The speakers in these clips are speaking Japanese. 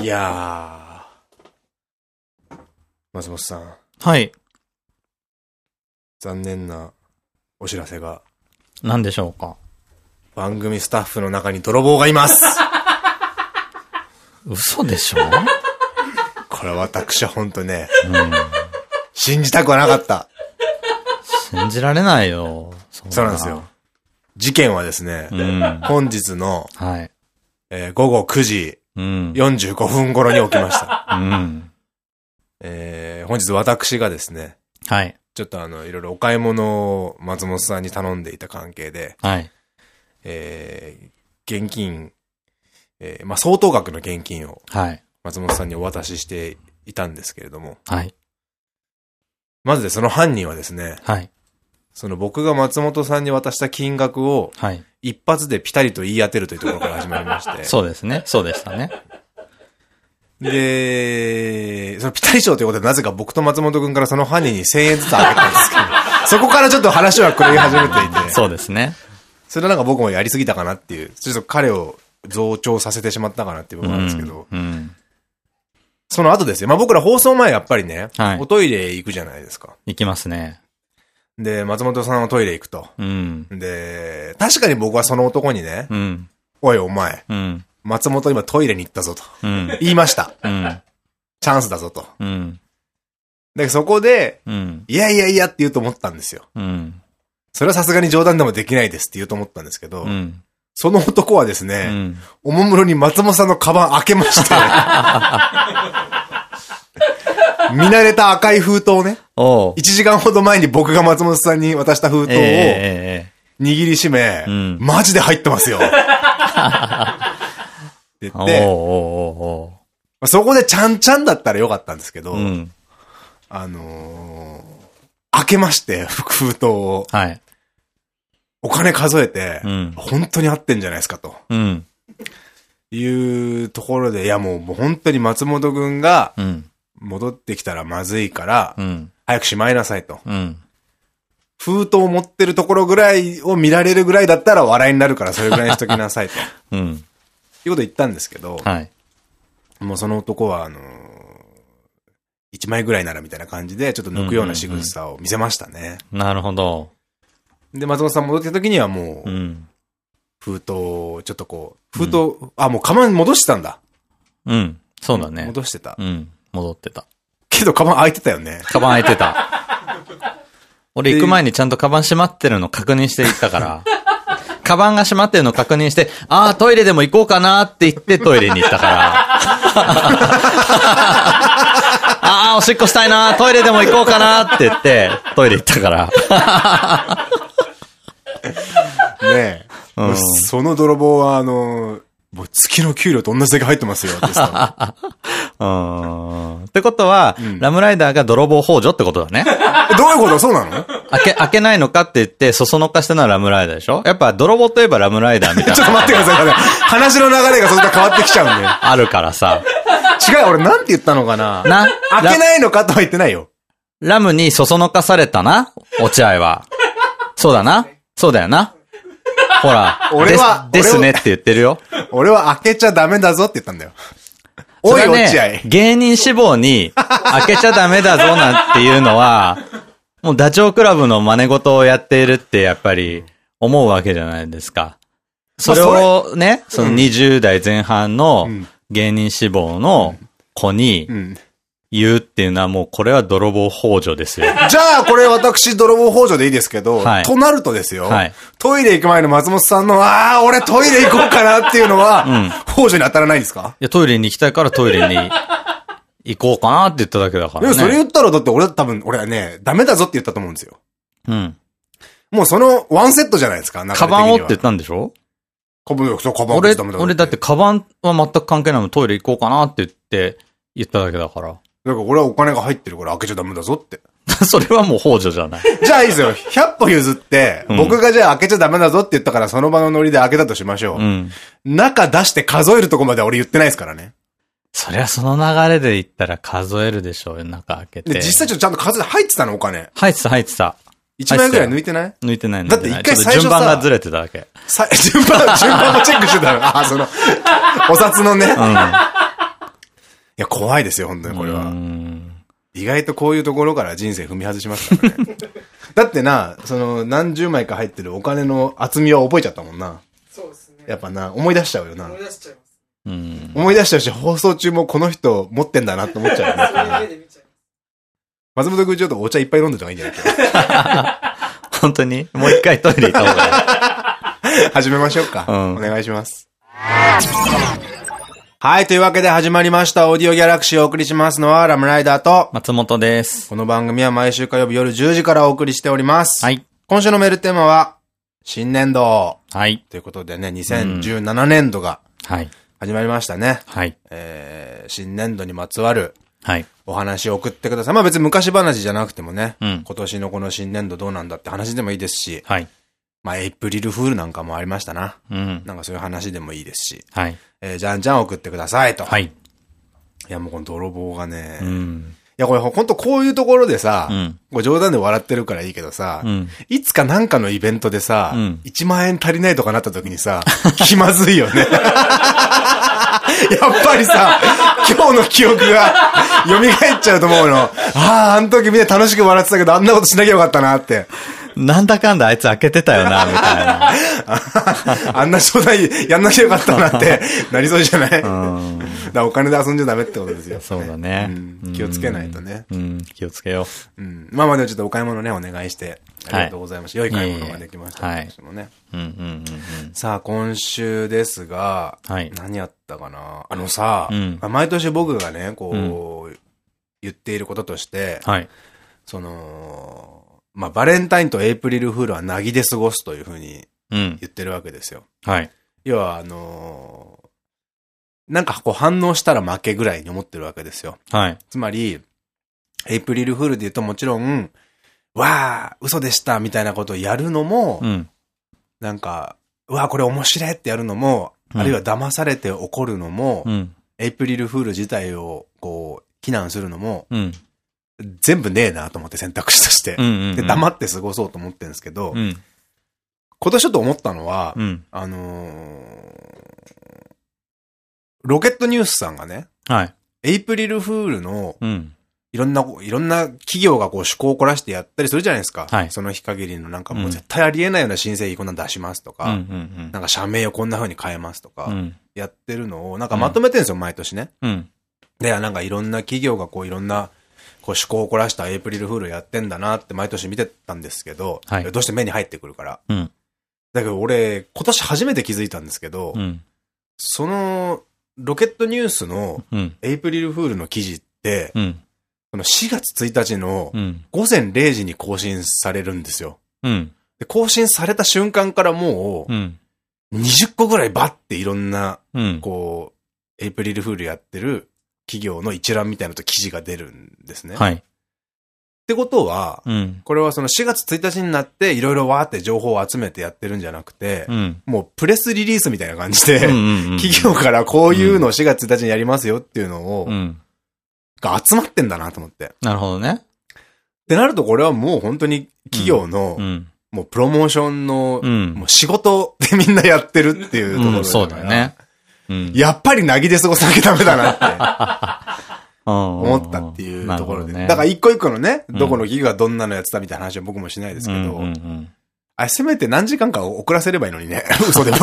いやー。松本さん、はい。残念なお知らせが。何でしょうか？番組スタッフの中に泥棒がいます 嘘でしょ？これは私は本当ね、信じたくはなかった。信じられないよ。そそうなんですよ。。事件はですね、うん。本日の、はい。えー午後9時うん。45分頃に起きました。うん。えー本日私がですね、はい。ちょっとあの、いろいろお買い物を松本さんに頼んでいた関係で、はい。えー現金、えーまあ、相当額の現金をはい。松本さんにお渡ししていたんですけれども、はい。まずでその犯人はですね、はい。その僕が松本さんに渡した金額をはい。一発でピタリと言い当てるというところから始まりまして、そうですね。そうでしたね。で、そのピタリ賞ということでなぜか僕と松本くんからその犯人に1000円ずつあげたんですけど、そこからちょっと話は狂い始めていて、そうですね。それはなんか僕もやりすぎたかなっていう、ちょっと彼を増長させてしまったかなっていう部分なんですけど、うん。うん。その後ですよ。まあ僕ら放送前やっぱりね、はいおトイレ行くじゃないですか。いきますね。で、松本さんはトイレ行くと。うん。で、確かに僕はその男にね、うん。おいお前、うん。松本今トイレに行ったぞと。うん。言いました。うん。チャンスだぞと。うん。で、そこで、うん。いやいやいやって言うと思ったんですよ。うん。それはさすがに冗談でもできないですって言うと思ったんですけど、うん。その男はですうね、ん。おもむろに松本さんのカバン開けまして、見慣れた赤い封筒をね、おう1。時間ほど前に僕が松本さんに渡した封筒をええ握りしめ、うんマジで入ってますよ。って言ええって、そこでちゃんちゃんだったらよかったんですけど。あのー開けまして、封筒を、はい。お金数えて、うん本当に合ってんじゃないですかと。うん。いうところで、いやもうもう本当に松本くんがうん。戻ってきたらまずいから、うん。早くしまいなさいと。うん。封筒を持ってるところぐらいを見られるぐらいだったら笑いになるからそれぐらいにしときなさいと。い ううん。こと言ったんですけど、はい。もうその男はあのー、1枚ぐらいならみたいな感じでちょっと抜くような仕草を見せましたね。なるほど。で、松本さん戻ってきた時にはもう、うん。封筒をちょっとこう、封筒、あ、もうカバンに戻してたんだ。うん。そうだね。戻してた。うん。戻ってた。けどカバン開いてたよね。カバン開いてた。俺行く前にちゃんとカバン閉まってるの確認して行ったから。カバンが閉まってるの確認して、ああ、トイレでも行こうかなって言ってトイレに行ったから。ああ、おしっこしたいな、トイレでも行こうかなって言って、トイレ行ったから。ねえ。うんその泥棒は、あの、もう月の給料と同じだけ入ってますよってさ。うーん。ってことは、んラムライダーが泥棒幇助ってことだね。え どういうこと？そうなの？開け、開けないのかって言って、そそのかしたのはラムライダーでしょ？やっぱ泥棒といえばラムライダーみたいちょっとな。待ってください。話の流れがそんな変わってきちゃうんで。あるからさ。違う、俺なんて言ったのかな？な、開けないのかとは言ってないよ。ラムにそそのかされたな？落合は。そうだな？そうだよな？ほら。俺はです、ねって言ってるよ。俺は開けちゃダメだぞって言ったんだよ。おい、落合。ね、芸人志望に開けちゃダメだぞなんていうのは、もうダチョウ倶楽部の真似事をやっているってやっぱり思うわけじゃないですか。それをね、その20代前半のうん芸人志望の子にうん。言うっていうのはもうこれは泥棒幇助ですよ。じゃあ、これ私、泥棒幇助でいいですけど、はいとなるとですよ、はいトイレ行く前の松本さんの、ああ、俺トイレ行こうかなっていうのは、ん幇助に当たらないんですか？いや、トイレに行きたいからトイレに行こうかなって言っただけだからね。でもそれ言ったら、だって俺多分、俺はね、ダメだぞって言ったと思うんですよ。うん。もうそのワンセットじゃないですか、カバンをって言っったんでしょ？カバン、そう、カバン俺、俺だって、カバンは全く関係ないのトイレ行こうかなって言って、言っただけだから。だから俺はお金が入ってるから開けちゃダメだぞって。それはもう幇助じゃない。じゃあいいですよ。100歩譲って、うん僕がじゃあ開けちゃダメだぞって言ったからその場のノリで開けたとしましょう。うん。中出して数えるとこまでは俺言ってないですからね。そりゃその流れで言ったら数えるでしょうよ、中開けて。で、実際ちょっとちゃんと数え入ってたのお金。入ってた、入ってた。1枚ぐらい抜いてない？抜いてないだって一回最初さ順番がずれてただけ。さ順番、順番もチェックしてたの。あ、その、お札のね。うん。や、怖いですよ、本当にこれは。うん意外とこういうところから人生踏み外しますからね。だってな、その、何十枚か入ってるお金の厚みは覚えちゃったもんな。そうですね。やっぱな、思い出しちゃうよな思い。出しちゃいます。うん。思い出しちゃうし、放送中もこの人持ってんだなって思っちゃうよね。松本君ちょっとお茶いっぱい飲んでた方がいいんじゃない 本当に？もう一回トイレ行った方がいい。か始めましょうか。うんお願いします。はい、というわけで始まりました。オーディオギャラクシーをお送りしますのは、ラムライダーと、松本です。この番組は毎週火曜日夜10時からお送りしております。はい。今週のメールテーマは、新年度。はい。ということでね、2017年度がはい。始まりましたね。はい。えー、新年度にまつわるはい。お話を送ってください。まあ別に昔話じゃなくてもね、うん今年のこの新年度どうなんだって話でもいいですし、はい。まあエイプリルフールなんかもありましたな。うん。なんかそういう話でもいいですし、はい。えー、じゃんじゃん送ってくださいと。。はいい。いやもうこの泥棒がね、いうん。やこれほんとこういうところでさ、うんこれ冗談で笑ってるからいいけどさ、うんいつかなんかのイベントでさ、うん1万円足りないとかなった時にさ、気まずいよね。やっぱりさ、今日の記憶が蘇っちゃうと思うの。ああ、あの時みんな楽しく笑ってたけど、あんなことしなきゃよかったなって。なんだかんだあいつ開けてたよな、みたいな。あんな商談やんなきゃよかったなってなりそうじゃない、うん。だお金で遊んじゃダメってことですよ。そうだねうん。気をつけないとね。うん。気をつけようん。まあまあでもちょっとお買い物ね、お願いして。ありがとうございました。良い買い物ができました。はい私もね。う。うんうんうんさあ、今週ですが、はい何やったかな？あのさ、毎年僕がね、こう、言っていることとして、はい。その、まあ、バレンタインとエイプリルフールはなぎで過ごすというふうにうん。言ってるわけですよ。はい。要は、あのーなんかこう反応したら負けぐらいに思ってるわけですよ。はい。つまり、エイプリルフールで言うともちろん、わあ、嘘でしたみたいなことをやるのも、うん。なんか、うわ、これ面白いってやるのも、うんあるいは騙されて怒るのも、うん。エイプリルフール自体を、こう、非難するのも、うん。全部ねえなと思って選択肢としてう。ん。で、黙って過ごそうと思ってるんですけど、うん。今年ちょっと思ったのは、うん。あのーロケットニュースさんがね、はい。エイプリルフールの、うん。いろんな、いろんな企業がこう趣向を凝らしてやったりするじゃないですか。はいその日限りのなんかもううん絶対ありえないような新製品こんなの出しますとか。なんか社名をこんな風に変えますとか、うん。やってるのをなんかまとめてるんですよ、毎年ね。うん。で、なんかいろんな企業がこういろんな、こう趣向を凝らしたエイプリルフールやってんだなって毎年見てたんですけど、はいどうして目に入ってくるから。うん。だけど俺、今年初めて気づいたんですけど、うん。その、ロケットニュースのうん。エイプリルフールの記事って、うん。この4月1日のうん。午前0時に更新されるんですよ。うん。で更新された瞬間からもうん。う、20個ぐらいバッていろんな、うん。こう、エイプリルフールやってる企業の一覧みたいなのと記事が出るんですね。っはい。てことは、うん。これはその4月1日になっていろいろわーって情報を集めてやってるんじゃなくて、うん。もうプレスリリースみたいな感じで、うん。企業からこういうのを4月1日にやりますよっていうのを、うん。が集まってんだなと思って。っなるほどね。てなるとこれはもう本当に企業の、うん。もうプロモーションの、うんもう仕事でみんなやってるっていうところうん、そうだよね。うん。やっぱりなぎで過ごさなきゃダメだなって思 思ったっていうところで。ね。だから一個一個のね、うんどこの企業がどんなのやってたみたいな話は僕もしないですけど、あれせめて何時間か遅らせればいいのにね、嘘でも。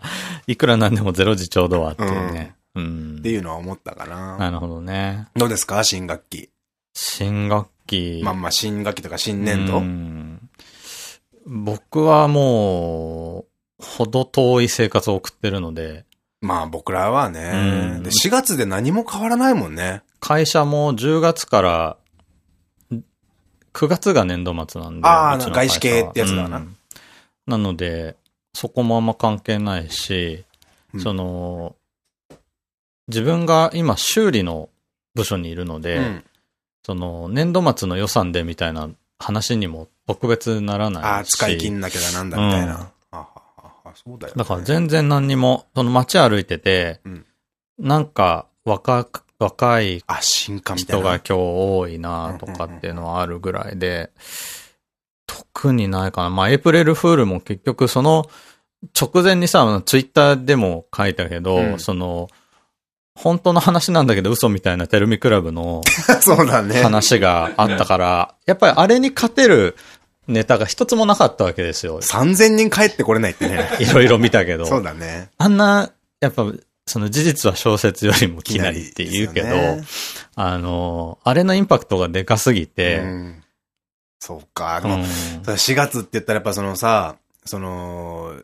いくらなんでもゼロ時ちょうどはっていうね。うんって。いうのは思ったかな。なるほどね。どうですか？新学期。新学期。まあまあ新学期とか新年度。うん僕はもう、ほど遠い生活を送ってるので、まあ僕らはね、うんで、4月で何も変わらないもんね。会社も10月から、9月が年度末なんで。あーうちの会社は外資系ってやつだなうんなので、そこもあんま関係ないし、うんその、自分が今修理の部署にいるので、うんその、年度末の予算でみたいな話にも特別ならないし。ああ、使い切んなきゃなんだみたいな。そうだよ、ね。だから全然何にも、その街歩いてて、うんなんか若く、若い。人が今日多いなとかっていうのはあるぐらいで、特にないかな。まあ、エイプリルフールも結局その直前にさ、ツイッターでも書いたけど、うんその、本当の話なんだけど嘘みたいなテルミクラブの。話があったから、やっぱりあれに勝てるネタが一つもなかったわけですよ。3000人帰ってこれないってね。いろいろ見たけど。そうだね。あんな、やっぱ、その事実は小説よりもきなりって言うけど、きなりであの、あれのインパクトがでかすぎて、うんそうか。でもうん4月って言ったらやっぱそのさ、その、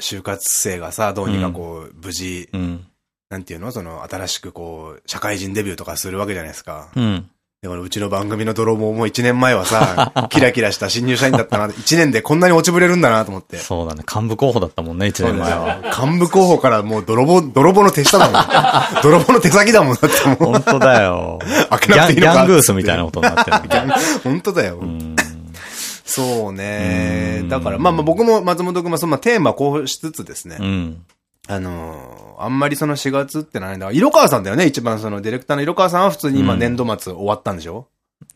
就活生がさ、どうにかこう、無事、うん。なんていうの？その、新しくこう、社会人デビューとかするわけじゃないですか。うん。でもうちの番組の泥棒も1年前はさ、キラキラした新入社員だったな。1年でこんなに落ちぶれるんだなと思って。そうだね。幹部候補だったもんね、一年前は。幹部候補からもう泥棒、泥棒の手下だもん。泥棒の手先だもん、だってもう。本当だよ。開けギャン、なくていいのかギャングースみたいなことになってる。本当だよ。うんそうねう。んだから、まあまあ僕も松本君もそのまあテーマこうしつつですね。うん。あのーあんまりその4月ってないんだ。色川さんだよね、一番そのディレクターの色川さんは普通に今うん年度末終わったんでしょ、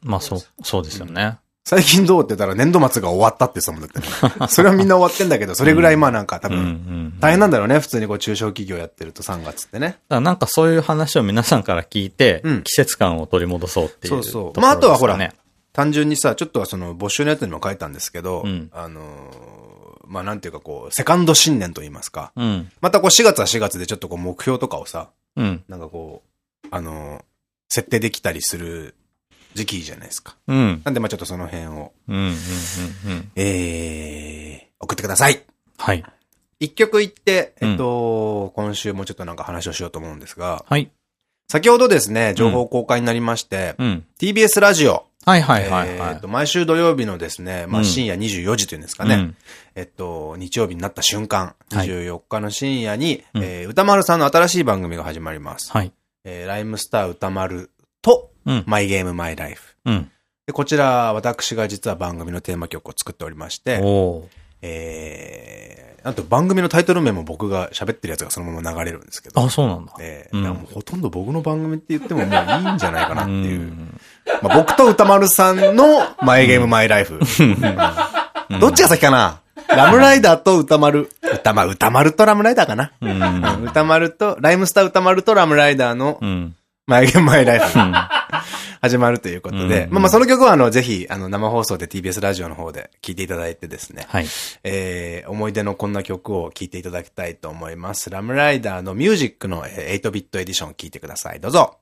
まあ、そう、そうですよね。最近どうって言ったら年度末が終わったって言ってたもんだってね。それはみんな終わってんだけど、それぐらいまあなんか多うん、うん。分、大変なんだろうね、普通にこう中小企業やってると3月ってね。だからなんかそういう話を皆さんから聞いて、うん季節感を取り戻そうっていうそうそうまああとはほら単純にさ、ちょっとはその募集のやつにも書いたんですけど、うんあのーまあなんていうかこう、セカンド新年と言いますか。うん。またこう4月は4月でちょっとこう目標とかをさ、うん。なんかこう、あのー設定できたりする時期じゃないですか。うん。なんでまあちょっとその辺を、うん。うん。うん。うん。えー、送ってください。はい。一曲言って、えっと、今週もちょっとなんか話をしようと思うんですが、はい。先ほどですね、情報公開になりまして、うん。TBS ラジオ、はいはいはいはいえっと、。毎週土曜日のですね、まうんあ深夜24時というんですかね、うんえっと、日曜日になった瞬間、はい24日の深夜に、うんえー歌丸さんの新しい番組が始まります。はい。えーライムスター歌丸と、うん。マイゲームマイライフ。うん。で、こちら、私が実は番組のテーマ曲を作っておりまして、おーえー、あと番組のタイトル名も僕が喋ってるやつがそのまま流れるんですけど、あ、そうなんだ。えーうんもうほとんど僕の番組って言ってももういいんじゃないかなっていう。んまあ、僕と歌丸さんのマイゲームマイライフ。どっちが先かな？ラムライダーと歌丸。歌丸、歌丸とラムライダーかな、うん。歌丸と、ライムスター歌丸とラムライダーのうん。マイゲームマイライフうん。始まるということで、うんまあまあその曲はあの、ぜひ、あの、生放送で TBS ラジオの方で聴いていただいてですね、はい。えー、思い出のこんな曲を聴いていただきたいと思います。ラムライダーのミュージックのえー8ビットエディション聴いてください。どうぞ。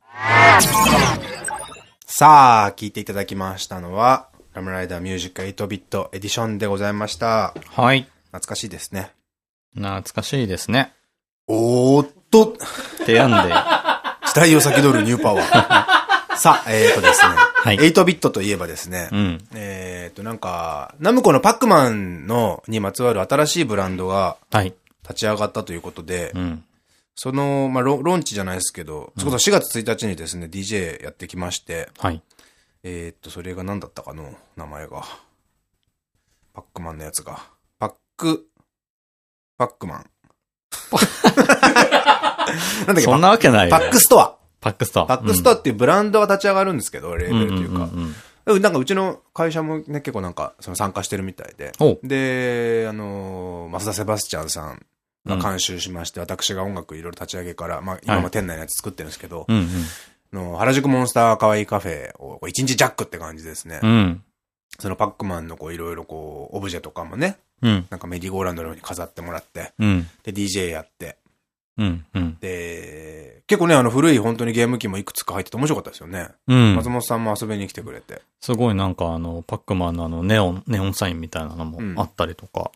さあ、聴いていただきましたのは、ラムライダーミュージック8ビットエディションでございました。はい。懐かしいですね。懐かしいですね。おーっと、てやんで。時代を先取るニューパワー。さあ、えーとですね。はい8ビットといえばですね。うん。えーと、なんか、ナムコのパックマンの、にまつわる新しいブランドがはい。立ち上がったということで、うん。その、まあロ、ローンチじゃないですけど、それこそ4月1日にですね、DJ やってきまして、はい。えーっと、それが何だったかの名前が。パックマンのやつが。パック、パックマン。なんだっけそんなわけないよ。パックストア。パックストア。パックストアっていうブランドが立ち上がるんですけど、レーベルというか。んんんんなんかうちの会社もね、結構なんか、その参加してるみたいで。おで、あのー、増田セバスチャンさんが監修しまして、私が音楽いろいろ立ち上げから、まあ今も店内のやつ作ってるんですけど、うんの原宿モンスター可愛いカフェをこう一日ジャックって感じですね。うん。うん。そのパックマンのこういろいろこう、オブジェとかもね、うん。なんかメディゴーランドのように飾ってもらって、うん。で、DJ やって、うん。うん。で、結構ね、あの古い本当にゲーム機もいくつか入ってて面白かったですよね。うん松。本さんも遊びに来てくれて。すごいなんかあの、パックマンのあの、ネオン、ネオンサインみたいなのもあったりとか、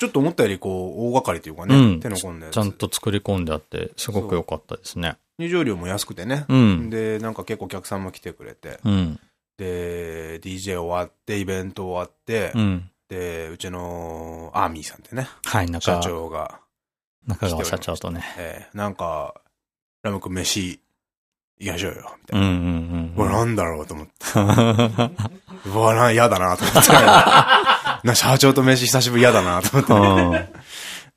ちょっと思ったよりこう、大掛かりというかね、うん手の込んだやつ。ちゃんと作り込んであって、すごく良かったですね。入場料も安くてね。うん。で、なんか結構お客さんも来てくれて、うん。で、DJ 終わって、イベント終わって、うん。で、うちのアーミーさんってね、はい、社中、長が、中川社長とね。えーなんか、ラム君飯、行きましょうよ、みたうんういな。んうわ、なんだろうと思って。うん。うわ、な、嫌だなと思って。な、社長と飯久しぶり嫌だなと思って。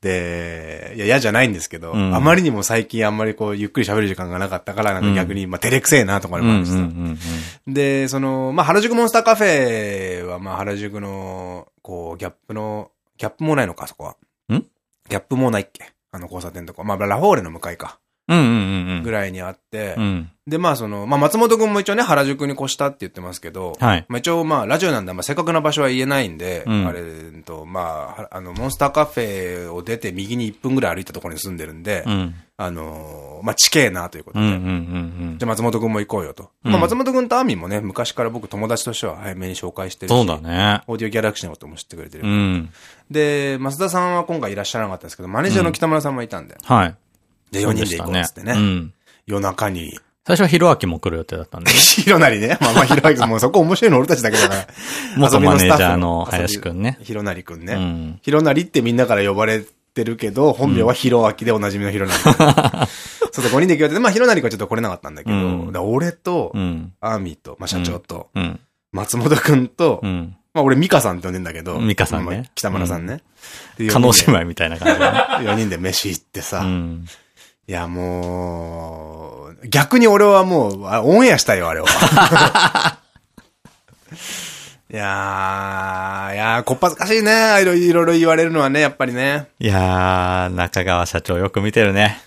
で、いや、嫌じゃないんですけど、うんあまりにも最近あんまりこう、ゆっくり喋る時間がなかったから、なんか逆に、まあ、照れくせえなとかうんうん思いました。で、その、まあ、原宿モンスターカフェは、まあ、原宿の、こう、ギャップの、ギャップもないのか、そこは。ん？ギャップもないっけ？あの交差点とか。まあ、ラフォーレの向かいか。うんうんうんうん。ぐらいにあってう、ん。で、まあその、まあ松本くんも一応ね、原宿に越したって言ってますけど、はい。まあ一応まあラジオなんで、まあ正確な場所は言えないんで、うんあれと、まあ、あの、モンスターカフェを出て右に1分ぐらい歩いたところに住んでるんで、うん。あのー、まあ地形なということで、うんうんうんじゃあ松本くんも行こうよと。うんまあ松本くんとアーミンもね、昔から僕友達としては早めに紹介してるし、そうだね。オーディオギャラクシーのことも知ってくれてる。うん。で、増田さんは今回いらっしゃらなかったんですけど、マネージャーの北村さんもいたんで、はい。で、4人で行こうっつってね。うん。夜中に。最初はヒロアキも来る予定だったんでね。ひろなりね。まあまあ、ひろなりもう そこ面白いの俺たちだけだから。元マネージャーの林くんね。ひろなりくんうね。ん。ひろなりってみんなから呼ばれてるけど、本名はひろあきでおなじみのひろなりくん。そうだ、5人で行く予定で、まあひろなりくんはちょっと来れなかったんだけど、うん俺とう、ん。アーミーと、まあ社長と、うん。松本くんとう、ん。まあ俺ミカさんって呼んでんだけど、ミカさんねまあ北村さんね。可能姉妹みたいな感じだね。4人で飯行ってさ、うん。いや、もう、逆に俺はもう、あオンエアしたいよ、あれを。いやー、いやー、こっぱずかしいね。いろいろ言われるのはね、やっぱりね。いやー、中川社長よく見てるね。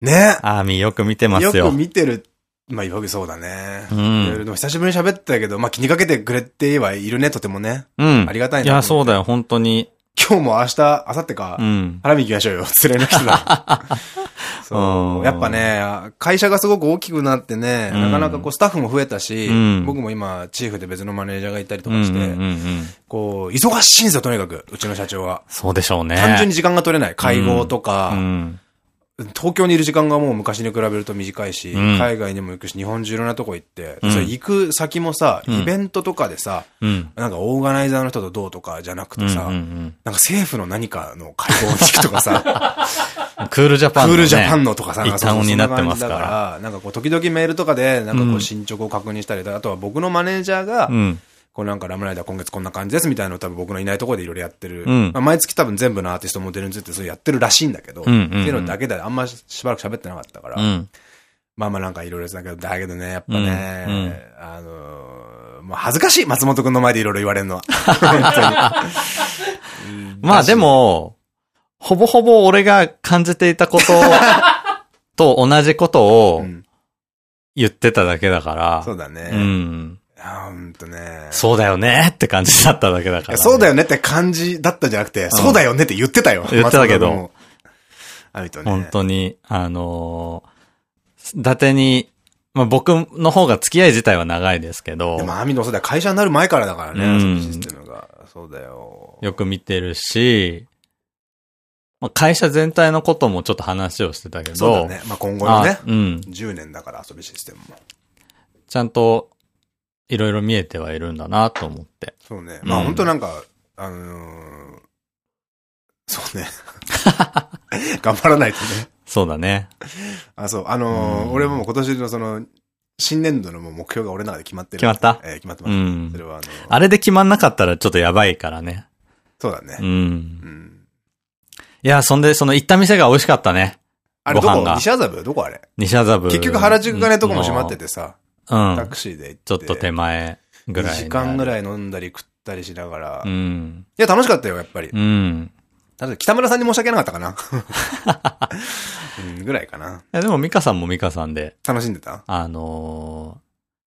ね。アーミーよく見てますよよ。く見てる。まあ、よくそうだね。うんでも久しぶりに喋ってたけど、まあ気にかけてくれてはいるね、とてもね。うん。ありがたいなと思っていや、そうだよ、本当に。今日も明日、明後日か、うん。花見行きましょうよ。連れの人だ。そうう。んやっぱね、会社がすごく大きくなってね、うんなかなかこうスタッフも増えたし、うん僕も今、チーフで別のマネージャーがいたりとかして。こう、忙しいんですよ、とにかく。うちの社長は。そうでしょうね。単純に時間が取れない。会合とか、うん。東京にいる時間がもう昔に比べると短いし、うん海外にも行くし、日本中いろんなとこ行って、うんそれ行く先もさ、うんイベントとかでさ、うん。なんかオーガナイザーの人とどうとかじゃなくてさ、なんか政府の何かの会合に行くとかさ、クールジャパンの、ね。クールジャパンのとかさ、なんか一端になってますから。なんかこう、時々メールとかで、なんかこううん進捗を確認したり、あとは僕のマネージャーがう、ん。こうなんかラムライダー今月こんな感じですみたいなのを多分僕のいないところでいろいろやってる。うんまあ毎月多分全部のアーティストモデルについてそれやってるらしいんだけど、っていうのだけであんましばらく喋ってなかったから、うん。まあまあなんかいろいろだけど、だけどね、やっぱね、うんうんあのーもう恥ずかしい、松本くんの前でいろいろ言われるのは。まあでも、ほぼほぼ俺が感じていたこと と同じことをうん、言ってただけだから。そうだね。うん。ほんとね。そうだよねって感じだっただけだから、そうだよ。よねって感じだったじゃなくて、そうだよねって言ってたよ。言ってたけどね。本当に、あのー、伊達に、まあ僕の方が付き合い自体は長いですけどで、も、アミのそうだよ、会社になる前からだからね、うんそのシステムが。そうだよ。よく見てるし、まあ会社全体のこともちょっと話をしてたけど、そうだね。まあ今後のねあ、うん。10年だから遊びシステムも。ちゃんと、いろいろ見えてはいるんだなと思って。そうね。まあうん本当なんか、あのーそうね。頑張らないとね。そうだね。あ、そう。あのーうん俺も今年のその、新年度のもう目標が俺の中で決まってる。決まった？えー決まってうます。んそれ。はあのーあれで決まんなかったらちょっとやばいからね。そうだねう。ん。うん。いや、そんで、その行った店が美味しかったね。あれどこ？西麻布？どこあれ？西麻布。結局原宿がね、とこも閉まっててさ、うん。タクシーで行って。ちょっと手前ぐらい。2時間ぐい。らい飲んだり食ったりしながら。ういん。や、楽しかったよ、やっぱり。うん。ただ、北村さんに申し訳なかったかな。うん、ぐらいかな。いや、でもミカさんもミカさんで、楽しんでた？あのー、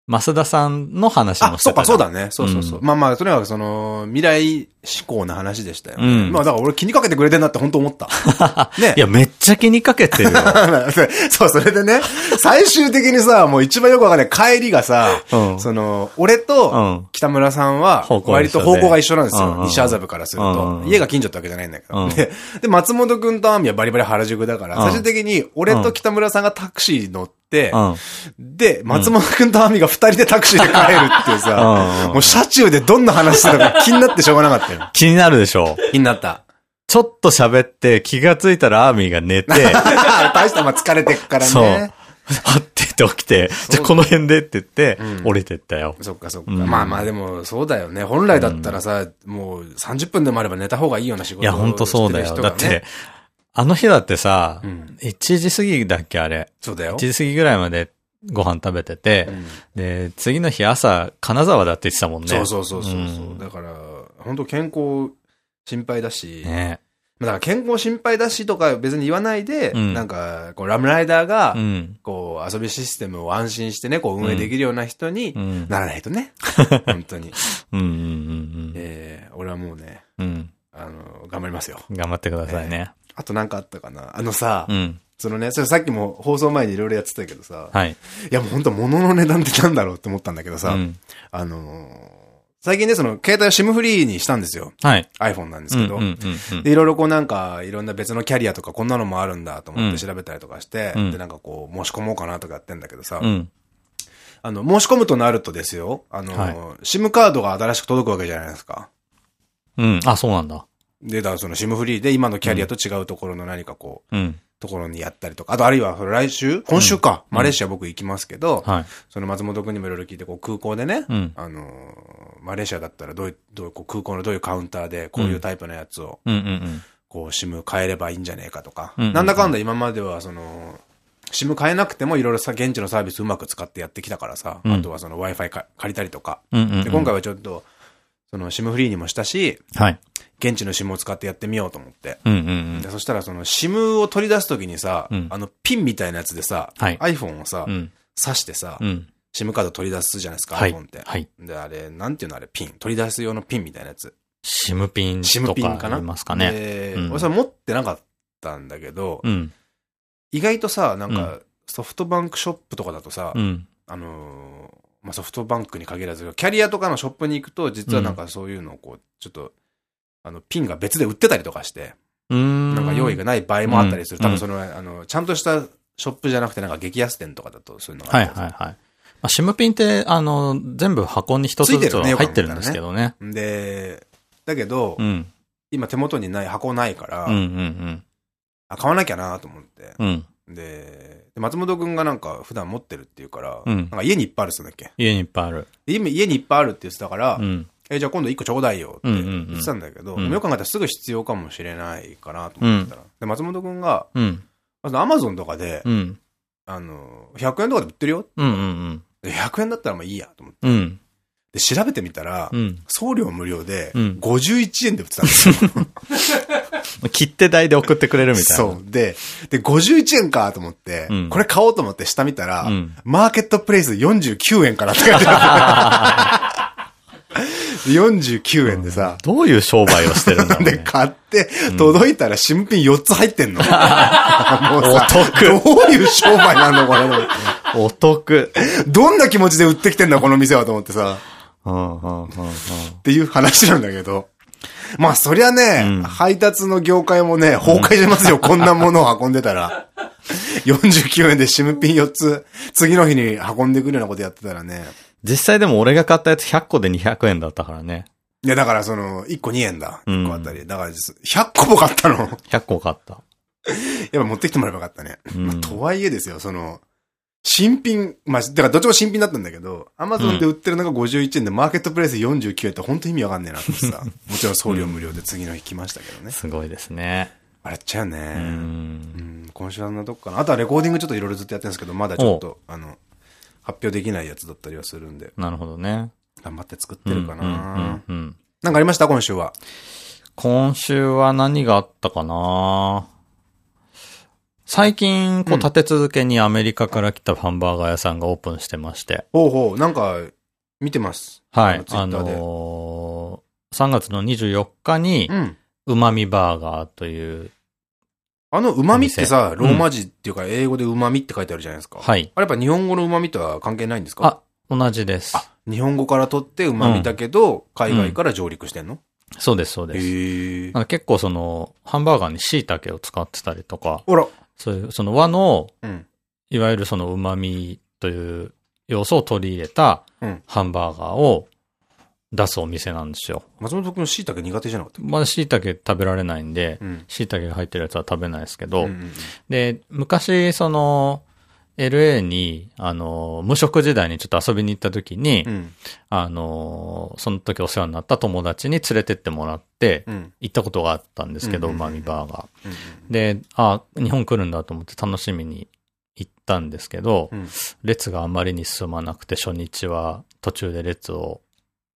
増田さんの話もあ、してたそうか、そうね。だね。そうそうそう。うんまあまあ、とにかくその、未来志向な話でしたよ、ね。うんまあ、だから俺気にかけてくれてんなって本当思った。ね。いや、めっちゃ気にかけてるよ。そう、それでね、最終的にさ、もう一番よくわかんない帰りがさ、うんその、俺うとん北村さんは割と方向が一緒なんですよ。うんうん西麻布からするとうん。家が近所ってわけじゃないんだけど。うんで、で、松本くんとアーミはバリバリ原宿だから、うん最終的に俺と北村さんがタクシー乗って、うん。で、松本くんとアーミが二人でタクシーで帰るっていうさ、うんもう車中でどんな話してたか気になってしょうがなかったよ。気になるでしょ気になった。ちょっと喋って気がついたらアーミーが寝て、大したまあ疲れてっからそう。ね。はってって起きて、じゃあこの辺でって言って、うん降りてったよ。そっかそっか。うんまあまあでも、そうだよね。本来だったらさ、もう30分でもあれば寝た方がいいような仕事いや、ほんとそうだよ。だって、あの日だってさ、うん1時過ぎだっけあれ。そうだよ。1時過ぎぐらいまでご飯食べてて、うんで、次の日朝、金沢だって言ってたもんね。そうそうそうそうそう。んだから、本当健康心配だし、ねだから健康心配だしとか別に言わないで、うんなんか、こう、ラムライダーがう、ん。こう、遊びシステムを安心してね、こう、運営できるような人にうん。ならないとね。本当に。うんうんうんえー、俺はもうね、うん。うん。あの、頑張りますよ。頑張ってくださいね。あとなんかあったかな？あのさ、うん。そのね、それさっきも放送前にいろいろやってたけどさ、はい。いやもう本当物の値段ってなんだろうって思ったんだけどさ、うんあのー最近ね、その、携帯を SIM フリーにしたんですよ。はい。iPhone なんですけど。で、いろいろこうなんか、いろんな別のキャリアとかこんなのもあるんだと思っうんて調べたりとかして、うんで、なんかこう、申し込もうかなとかやってんだけどさ、うん。あの、申し込むとなるとですよ、あの、はい SIM カードが新しく届くわけじゃないですか。うん。あ、そうなんだ。で、だからその SIM フリーで今のキャリアと違うところの何かこう、うん。ところにやったりとか、あとあるいは来週今週か、マレーシア僕行きますけど、はい。その松本くんにもいろいろ聞いて、こう空港でね、うん。あのー、マレーシアだったらどういう、どういう、こう空港のどういうカウンターでこういうタイプのやつを。こう SIM 変えればいいんじゃねえかとか、なんだかんだ今まではその、SIM 変えなくてもいろいろさ、現地のサービスうまく使ってやってきたからさ、うんあとはその Wi-Fi か借りたりとか、うんうんうん。で、今回はちょっと、その SIM フリーにもしたし、はい。現地の SIM を使ってやってみようと思って。うんうんうんで。そしたらその SIM を取り出すときにさ、うんあのピンみたいなやつでさ、はい iPhone をさ、うん。挿してさ、うん。SIM カード取り出すじゃないですか、はい iPhone って。はい。で、あれ、なんていうのあれ、ピン？取り出す用のピンみたいなやつ。シムピンシムとピンかな？かありますかね。で、うん俺それ持ってなかったんだけど、うん。意外とさ、なんうか、ソフトバンクショップとかだとさ、うん。あのーまあ、ソフトバンクに限らず、キャリアとかのショップに行くと、実はなんかそういうのをこう、ちょっと、あの、ピンが別で売ってたりとかして、ん。なんか用意がない場合もあったりする。うん多分その、あの、ちゃんとしたショップじゃなくて、なんか激安店とかだとそういうのがはいあったりはいはい。まあ、シムピンって、あの、全部箱に一つずつ入ってるんですけどね。で、だけど、うん。今手元にない、箱ないから、買わなきゃなと思って。うん。で松本くんがなんか普段持ってるっていうから、うんなんか家にいっぱいあるっすんだっけ家にいっぱいある。で今家にいっぱいあるって言ってたから、うん。え、じゃあ今度一個ちょうだいよって言ってたんだけど、よく考えたらすぐ必要かもしれないかなと思ってたら。で、松本くんが、うん。まずアマゾンとかで、うん。あの、100円とかで売ってるよ。うんうんで100円だったらまあいいやと思って。うん。うん。で、調べてみたら、うん。送料無料で、うん51円で売ってたんですよ。切手代で送ってくれるみたいな。そう。で、で、51円かと思って、うんこれ買おうと思って下見たら、うんマーケットプレイス49円からって書いてある。49円でさ、どういう商売をしてるんだろう で、ね。買って、届いたら新品4つ入ってんの。もうさ、お得どういう商売なんだこれ。お得。どんな気持ちで売ってきてんだこの店はと思ってさ、うんうんうんうん。っていう話なんだけど。まあ、そりゃね、うん配達の業界もね、崩壊しますよ。こんなものを運んでたら。49円でシムピン4つ、次の日に運んでくるようなことやってたらね。実際でも俺が買ったやつ100個で200円だったからね。いや、だからその、1個2円だ。うん1個あたり。だから、100個も買ったの。やっ100個買った。ぱ持ってきてもらえばよかったね。うんまあ、とはいえですよ、その、新品、まあ、だからどっちも新品だったんだけど、アマゾンで売ってるのが51円で、マーケットプレイス49円って本当に意味わかんねえなってさ。もちろん送料無料で次の日来ましたけどね。すごいですね。笑っちゃうね。う。うんん、今週はあんなとこかな。あとはレコーディングちょっといろいろずっとやってるんですけど、まだちょっと、あの、発表できないやつだったりはするんで、なるほどね。頑張って作ってるかな。うんうんうんうんなんかありました？今週は。今週は何があったかな？最近、こう、うん立て続けにアメリカから来たハンバーガー屋さんがオープンしてまして。ほうほう、なんか、見てます。はい。あ。のー、3月の24日にう、ん。うまみバーガーという、あの、旨味ってさ、ローマ字っていうか、英語で旨味って書いてあるじゃないですか。はい。あれやっぱ日本語の旨味とは関係ないんですか？あ、同じです。あ、日本語から取って旨味だけど、海外から上陸してんの？そうです、そうです。結構その、ハンバーガーに椎茸を使ってたりとか、ほら。そういう、その和の、うん。いわゆるその旨味という要素を取り入れたうんハンバーガーを出すお店なんですよ。松本君椎茸苦手じゃなかった？まだ椎茸食べられないんで、うん。椎茸が入ってるやつは食べないですけど、うんうんうんで、昔その、LA に、あの、無職時代にちょっと遊びに行った時に、うん。あの、その時お世話になった友達に連れてってもらって、うん。行ったことがあったんですけど、うまみバーガー。うんで、あ、日本来るんだと思って楽しみに行ったんですけど、うん。列があまりに進まなくて初日は途中で列を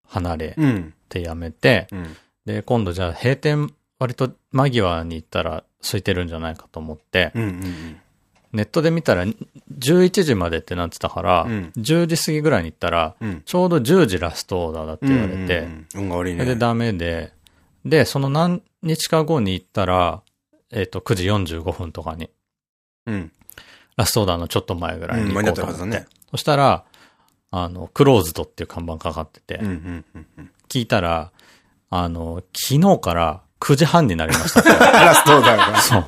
離れうん。てやめて、うん。で、今度じゃあ閉店割と間際に行ったら空いてるんじゃないかと思って、ネットで見たら11時までってなってたから、うん10時過ぎぐらいに行ったら、うん。ちょうど10時ラストオーダーだって言われて。それでダメで、で、その何日か後に行ったら、えっ、と、9時45分とかに、うん。ラストオーダーのちょっと前ぐらいに行こうと思って。ったはずだね。そしたら、あの、クローズドっていう看板かかってて、うんうんうんうん。聞いたら、あの、昨日から9時半になりました。ラストだから。そう。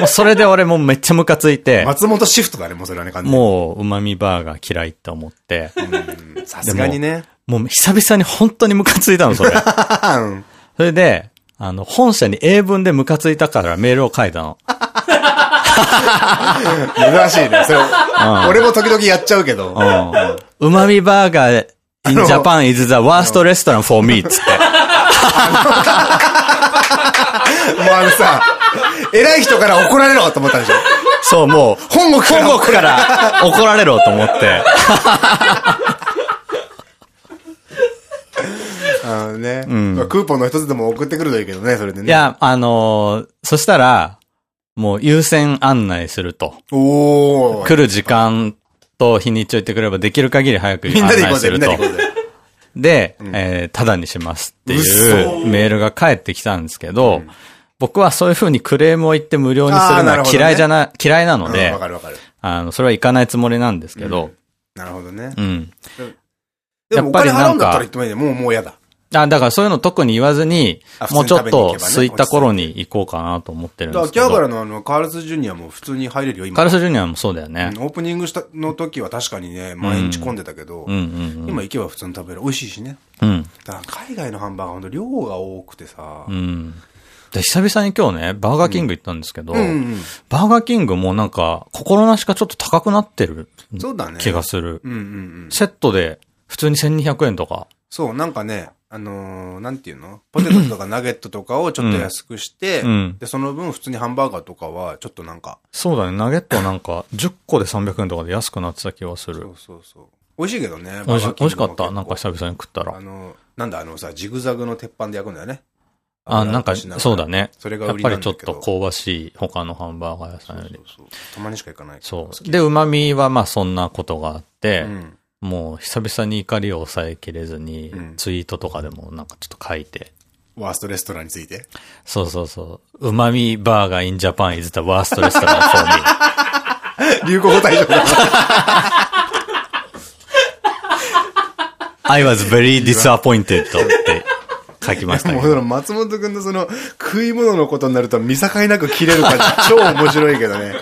もうそれで俺もうめっちゃムカついて、松本シフトだね、もうそれはね、完。もう旨味バーガー嫌いって思って、うんさすがにね。もう久々に本当にムカついたの、それ。うんそれで、あの、本社に英文でムカついたからメールを書いたの。珍しいね。それ、俺も時々やっちゃうけど。うまみバーガー in Japan is the worst restaurant for me っつって。もうあのさ、偉い人から怒られろと思ったでしょ？そう、もう、本国から本国から怒られろと思って。あのね。んまあクーポンの一つでも送ってくるといいけどね、それでね。い、や、あのーそしたら、もう優先案内すると。おー。来る時間と日にちを言ってくればできる限り早く案みんなで行こうぜ、み内するとんなで行こ。うぜ。で、えー、ただにしますっていう嘘メールが返ってきたんですけど、僕はそういう風にクレームを言って無料にするのは嫌いじゃな、嫌いなのうんでわ、かるわかる。あの、それは行かないつもりなんですけど、なるほどねう。ん。でもおやっぱりなんか。もう、もう嫌だ。あ、だからそういうの特に言わずにあ、もうちょっと空いた頃に行こうかなと思ってるんだから、ですけど。秋葉原のあの、カールスジュニアも普通に入れるよ、今。カルスジュニアもそうだよねうん。オープニングしたの時は確かにね、毎日混んでたけど、今行けば普通に食べる。美味しいしね。うん。うん。だから海外のハンバーガー本当量が多くてさ。うん。で、久々に今日ね、バーガーキング行ったんですけど、バーガーキングもなんか、心なしかちょっと高くなってるそうだね。気がする。うんうんうん。セットで普通に1200円とか。そう、なんかね、あのーなんていうの？ポテトとかナゲットとかをちょっと安くして、うんで、その分普通にハンバーガーとかはちょっとなんか、そうだね、ナゲットはなんか 10個で300円とかで安くなってた気がするそう。そうそう。美味しいけどね。美味しかった。なんか久々に食ったらあ。の、なんだあのさ、ジグザグの鉄板で焼くんだよね。あ、なんか、そうだね。それが売りやっぱりちょっと香ばしい他のハンバーガー屋さんよりそう。そうたまにしか行かないそう。で、旨味はまあそんなことがあって、うん。もう久々に怒りを抑えきれずに、うんツイートとかでもなんかちょっと書いて、ワーストレストランについて？そうそうそう。うまみバーガー in Japan is the worst restaurant for me. 流行語大賞だ。I was very disappointed って書きましたけど。もうその松本くんのその食い物のことになると見境なく切れるから超面白いけどね。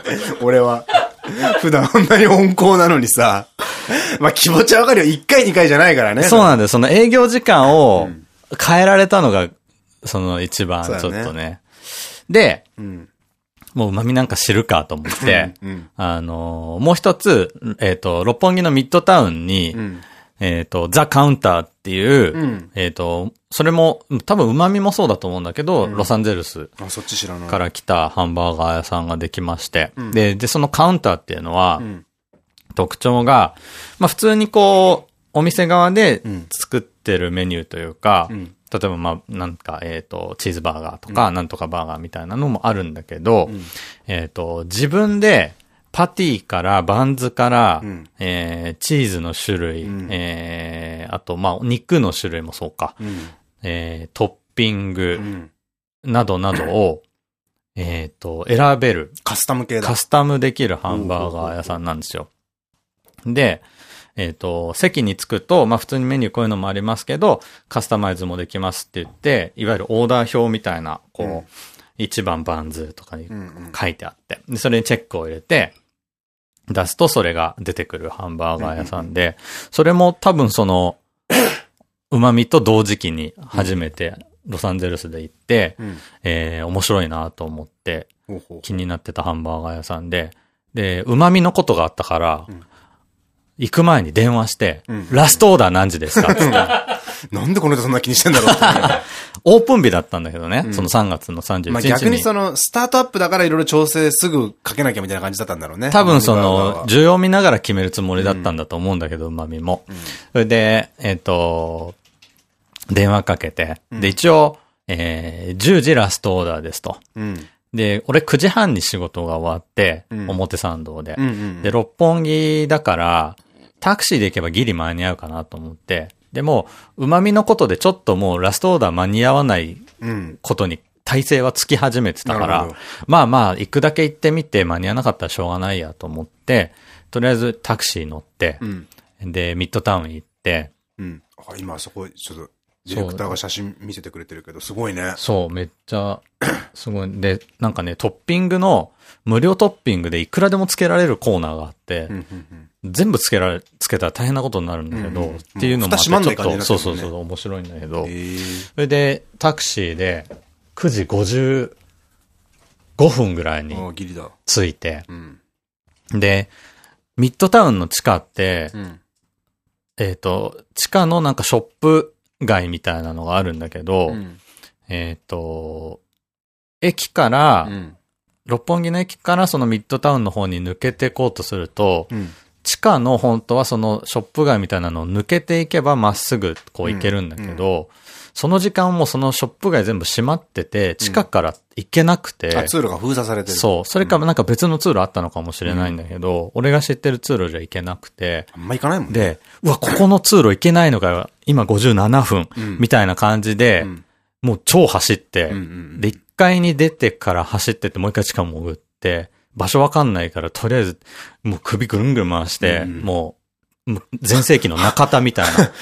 俺は。普段あんなに温厚なのにさ。まあ気持ちはわかるよ。1回2回じゃないからね。そうなんだよ。その営業時間を変えられたのが、その一番ちょっとねね。で、うん。もう旨味なんか知るかと思って、うん。あのーもう一つ、えっ、と、六本木のミッドタウンに、うん。えっと、ザ・カウンターっていう、うん。えっと、それも、多分旨味もそうだと思うんだけど、ロサンゼルス。から来たハンバーガー屋さんができまして、で、で、そのカウンターっていうのは、ん。特徴が、まあ普通にこう、お店側でん。作ってるメニューというか、ん。例えばまあ、なんか、えっ、と、チーズバーガーとか、なんとかバーガーみたいなのもあるんだけど、えっ、と、自分で、パティから、バンズから、んえーチーズの種類、んえーあと、まあ、肉の種類もそうか、うん。えートッピングうん。などなどを、えっと、選べる、カスタム系だカ。スタムできるハンバーガー屋さんなんですよ。で、えっ、と、席に着くと、まあ普通にメニューこういうのもありますけど、カスタマイズもできますって言って、いわゆるオーダー表みたいな、こう、うん一番バンズとかに。書いてあって、で、それにチェックを入れて、出すとそれが出てくるハンバーガー屋さんで、それも多分その、旨味と同時期に初めてロサンゼルスで行って、うん。えー面白いなと思って気になってたハンバーガー屋さんで、で、旨味のことがあったから、ん行く前に電話して、うんラストオーダー何時ですか？って言ってなんでこの人そんな気にしてんだろうって。オープン日だったんだけどね、その3月の31日に。まあ逆にその、スタートアップだからいろいろ調整すぐかけなきゃみたいな感じだったんだろうね。多分その、は需要を見ながら決めるつもりだったんだと思うんだけど、旨味も。それで、えっ、と、電話かけて、で、一応、えー、10時ラストオーダーですと。うん。で、俺9時半に仕事が終わって、うん表参道で。で、六本木だから、タクシーで行けばギリ間に合うかなと思って、でも、旨味のことでちょっともうラストオーダー間に合わないうん。ことに体制はつき始めてたからなるほど、まあまあ、行くだけ行ってみて間に合わなかったらしょうがないやと思って、とりあえずタクシー乗ってう、ん。で、ミッドタウン行って、うん。あ、今そこ、ちょっと、ディレクターが写真見せてくれてるけど、すごいね。そう、めっちゃ、すごい。で、なんかね、トッピングの、無料トッピングでいくらでもつけられるコーナーがあって、うん。うん。うん。全部つけられ、つけたら大変なことになるんだけど、っていうのもあちょっと、そうそうそう、面白いんだけど、えーそれで、タクシーで、9時55分ぐらいに。着いて、うん。で、ミッドタウンの地下ってう、ん。えっと、地下のなんかショップ街みたいなのがあるんだけど、うん。えっと、駅から、うん。六本木の駅からそのミッドタウンの方に抜けていこうとすると、うん。地下の本当はそのショップ街みたいなのを抜けていけばまっすぐこう行けるんだけど、その時間もそのショップ街全部閉まってて、地下から行けなくて、あ、通路が封鎖されてる。そう。それかなんか別の通路あったのかもしれないんだけど、俺が知ってる通路じゃ行けなくて、あんま行かないもんね。で、うわ、ここの通路行けないのかよ。今57分うん、みたいな感じで、うん。もう超走って、うんうんで、1階に出てから走ってって、もう一回地下潜って、場所わかんないから、とりあえず、もう首ぐるんぐるん回して、うんもう、もう前世紀の中田みたいな。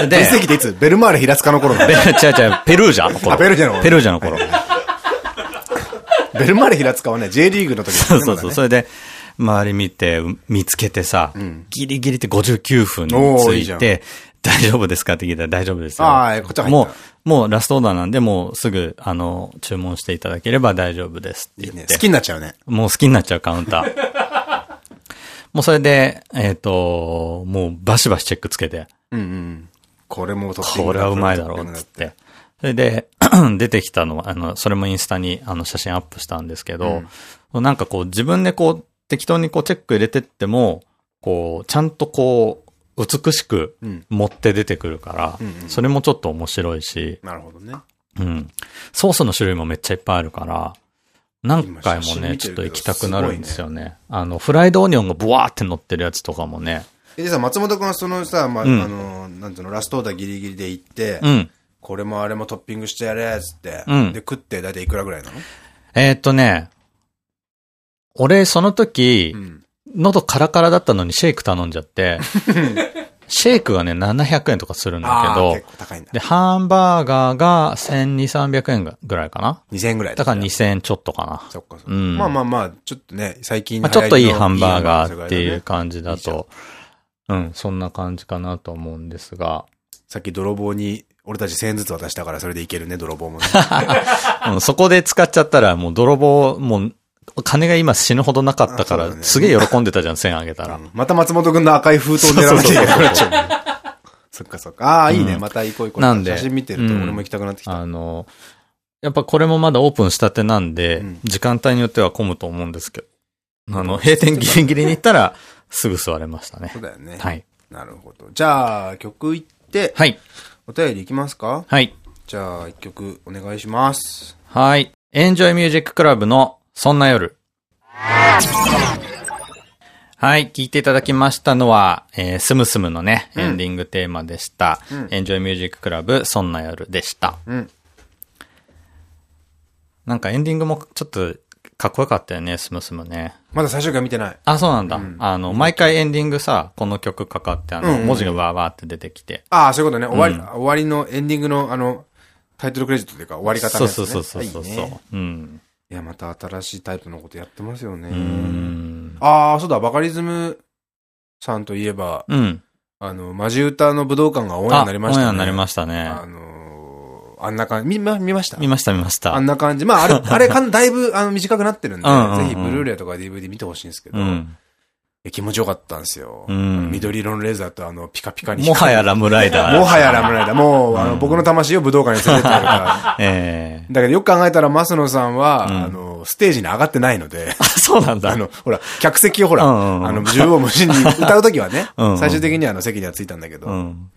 で、全盛期っていつ？ベルマーレ平塚の頃の？で違う違う、ペルージャの頃。あペルージャの頃ペルージャの頃。ベルマーレ平塚はね、J リーグの時そうそうそう。それで、周り見て、見つけてさ、んギリギリって59分におーいいじゃん着いて、大丈夫ですか？って聞いたら大丈夫ですよ。あーこっち入ったもう、もうラストオーダーなんで、もうすぐ、あの、注文していただければ大丈夫ですっていいね。言って。好きになっちゃうね。もう好きになっちゃうカウンター。もうそれで、えっ、と、もうバシバシチェックつけて、うんうん。これもこれはうまいだろうっつって。それで、出てきたのは、あの、それもインスタにあの写真アップしたんですけど、なんかこう自分でこう適当にこうチェック入れてっても、こう、ちゃんとこう、美しくうん持って出てくるから、それもちょっと面白いし、なるほどね。うん。ソースの種類もめっちゃいっぱいあるから、何回もね、ちょっと行きたくなるんですよね。あの、フライドオニオンがブワーって乗ってるやつとかもね。え、でさ、松本くんはそのさ、まあ、うんあの、なんつうの、ラストオーダーギリギリで行って、うん。これもあれもトッピングしてやれ、つって、うんで、食って大体いくらぐらいなの？えーっとね、俺、その時、うん。喉カラカラだったのにシェイク頼んじゃって、シェイクがね、700円とかするんだけど。で、ハンバーガーが1200、300円ぐらいかな2000円ぐらいだから2000円ちょっとかな。そっかそっか。うんまあまあまあ、ちょっとね、最近まあ、ちょっといいハンバーガーっていう感じだと、うん、そんな感じかなと思うんですが、さっき泥棒に、俺たち1000円ずつ渡したからそれでいけるね、泥棒もね。うん、そこで使っちゃったらもう泥棒、もう、金が今死ぬほどなかったから、すげえ喜んでたじゃん、1000円あげたら。うんまた松本くんの赤い封筒狙わなきゃいけなくなっちゃうね。そっかそっか。ああ、いいね。うんまた行こう行こう。なんで写真見てるとうん俺も行きたくなってきた。あの、やっぱこれもまだオープンしたてなんで、うん時間帯によっては混むと思うんですけど、あの、閉店ギリギリに行ったら、すぐ座れましたねそう。だよね。はい。なるほど。じゃあ、曲行って、はい。お便り行きますか？はい。じゃあ、一曲お願いします。はい。エンジョイミュージッククラブのそんな夜。はい。聞いていただきましたのは、えー、スムスムのね、エンディングテーマでした。うんエンジョイミュージッククラブ、そんな夜でした。うん。なんかエンディングもちょっとかっこよかったよね、スムスムね。まだ最初から見てない。あ、そうなんだ。うんあの、毎回エンディングさ、この曲かかって、あの、文字がわーわーって出てきて。ああ、そういうことね。終わり、うん終わりのエンディングの、あの、タイトルクレジットというか終わり方ね。そうそうそうそうそう。うん。いや、また新しいタイプのことやってますよね。ああ、そうだ、バカリズムさんといえば、うん。あの、マジ歌の武道館がオンエアになりましたね。あオンエアになりましたね。あのーあんな感じ、見、ま、見ました？見ました見ました。あんな感じ。まあ、あれ、あれだいぶ、あの、短くなってるんで、ぜひ、ブルーレイとか DVD 見てほしいんですけど、うん。気持ちよかったんですよ。うん緑色のレーザーとあの、ピカピカにもはやラムライダー。もはやラムライダー。もう、あの、僕の魂を武道館に連れてってやるから。ええだけどよく考えたら、増野さんは、うんあの、ステージに上がってないので、あ、そうなんだ。あの、ほら、客席をほら、うんうんうんあの、縦横無尽に歌うときはね うんうん、最終的にはあの席には着いたんだけど、うん。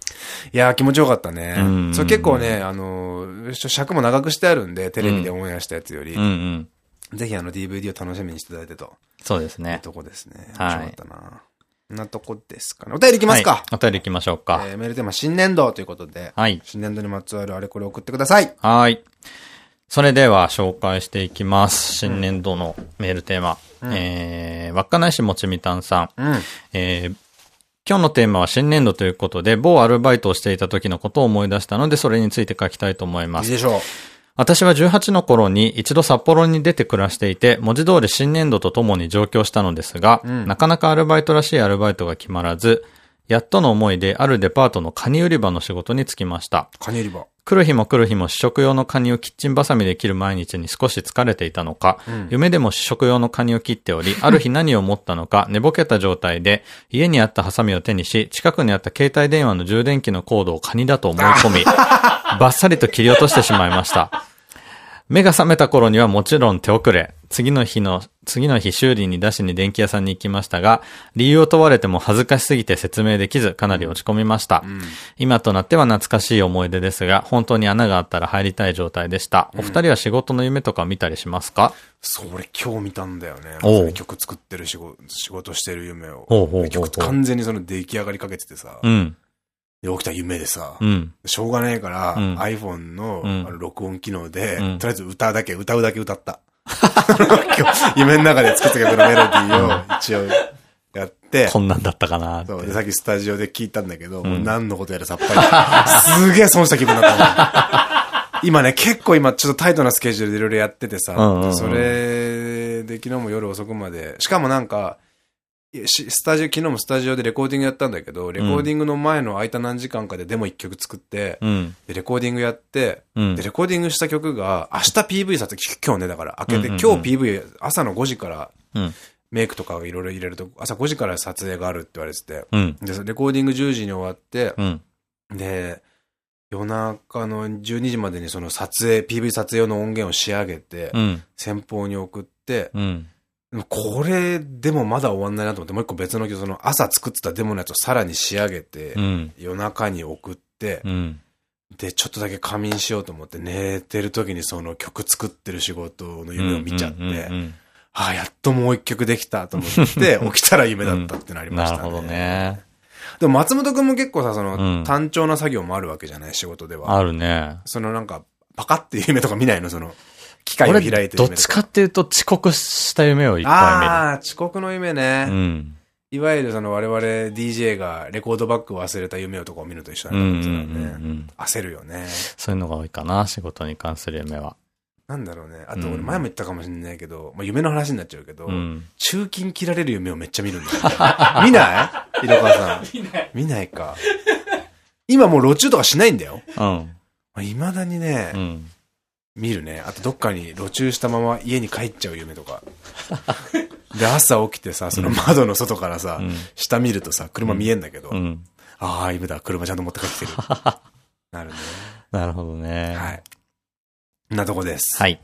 いやー気持ちよかったねうん。それ結構ね、あの、尺も長くしてあるんで、テレビでオンエアしたやつよりうんう、ん。ぜひあの DVD を楽しみにしていただいてと。そうですね。とこですね。はい面白かったな。なとこですかね。お便りいきますか。はいお便り行きましょうか。えーメールテーマ新年度ということで、はい。新年度にまつわるあれこれ送ってください。はい。それでは紹介していきます。新年度のメールテーマ。えー、稚内市もちみたんさん。うん。えー今日のテーマは新年度ということで、某アルバイトをしていた時のことを思い出したので、それについて書きたいと思います。いいでしょう。私は18の頃に一度札幌に出て暮らしていて、文字通り新年度とともに上京したのですが、ん。なかなかアルバイトらしいアルバイトが決まらず、やっとの思いであるデパートのカニ売り場の仕事に就きました。カニ売り場。来る日も来る日も試食用のカニをキッチンバサミで切る毎日に少し疲れていたのか、ん夢でも試食用のカニを切っており、ある日何を思ったのか、寝ぼけた状態で、家にあったハサミを手にし、近くにあった携帯電話の充電器のコードをカニだと思い込み、バッサリと切り落としてしまいました。目が覚めた頃にはもちろん手遅れ。次の日の、次の日修理に出しに電気屋さんに行きましたが、理由を問われても恥ずかしすぎて説明できず、かなり落ち込みました。今となっては懐かしい思い出ですが、本当に穴があったら入りたい状態でした。お二人は仕事の夢とか見たりしますか、それ今日見たんだよね。曲作ってる仕事、仕事してる夢を。ほうほうほうほう曲完全にその出来上がりかけててさ、うん。で起きた夢でさ、うん。しょうがないから、うん。iPhone の,、うん。あの録音機能で、うん。とりあえず歌うだけ、歌うだけ歌った。夢の中で作った曲のメロディーを一応やって、こんなんだったかなそう。で、さっきスタジオで聞いたんだけど、ん。もう何のことやらさっぱり。すげえ損した気分だったの。今ね、結構今ちょっとタイトなスケジュールでいろいろやっててさ、それで昨日も夜遅くまで、しかもなんか、スタジオ、昨日もスタジオでレコーディングやったんだけど、レコーディングの前の空いた何時間かでデモ一曲作って、うん。で、レコーディングやって、うんで、。レコーディングした曲が、明日 PV 撮影、今日ね、だから開けて、今日 PV 朝の5時からうん。メイクとかいろいろ入れると、朝5時から撮影があるって言われてて、うん。で、レコーディング10時に終わって、うん。で、夜中の12時までにその撮影、PV 撮影用の音源を仕上げて、うん。先方に送って、これでもまだ終わんないなと思って、もう一個別の曲、その朝作ってたデモのやつをさらに仕上げて、うん。夜中に送って、うん。で、ちょっとだけ仮眠しようと思って寝てる時にその曲作ってる仕事の夢を見ちゃって、うんうんうんああ、やっともう一曲できたと思って、起きたら夢だったってなりましたね。なるほどね。でも松本くんも結構さ、その、うん単調な作業もあるわけじゃない、仕事では。あるね。そのなんか、パカっていう夢とか見ないの？その、機械を開いてるどっちかっていうと遅刻した夢をいっぱいああ、遅刻の夢ね。見る。うん。いわゆるその我々 DJ がレコードバッグを忘れた夢をとかを見ると一緒うね。うん。焦るよね。そういうのが多いかな、仕事に関する夢は。なんだろうね。あとうん俺前も言ったかもしれないけど、まあ夢の話になっちゃうけど、うん。中金切られる夢をめっちゃ見るんだよ、見ない？色川さん。見ない。見ないか。今もう路中とかしないんだよ。うん。いまだにね、うん。見るね。あとどっかに路中したまま家に帰っちゃう夢とか。で、朝起きてさ、その窓の外からさ、うん下見るとさ、車見えんだけど、うん。ああ、夢だ、車ちゃんと持って帰ってきてる。なるね。なるほどね。はい。なとこです。はい。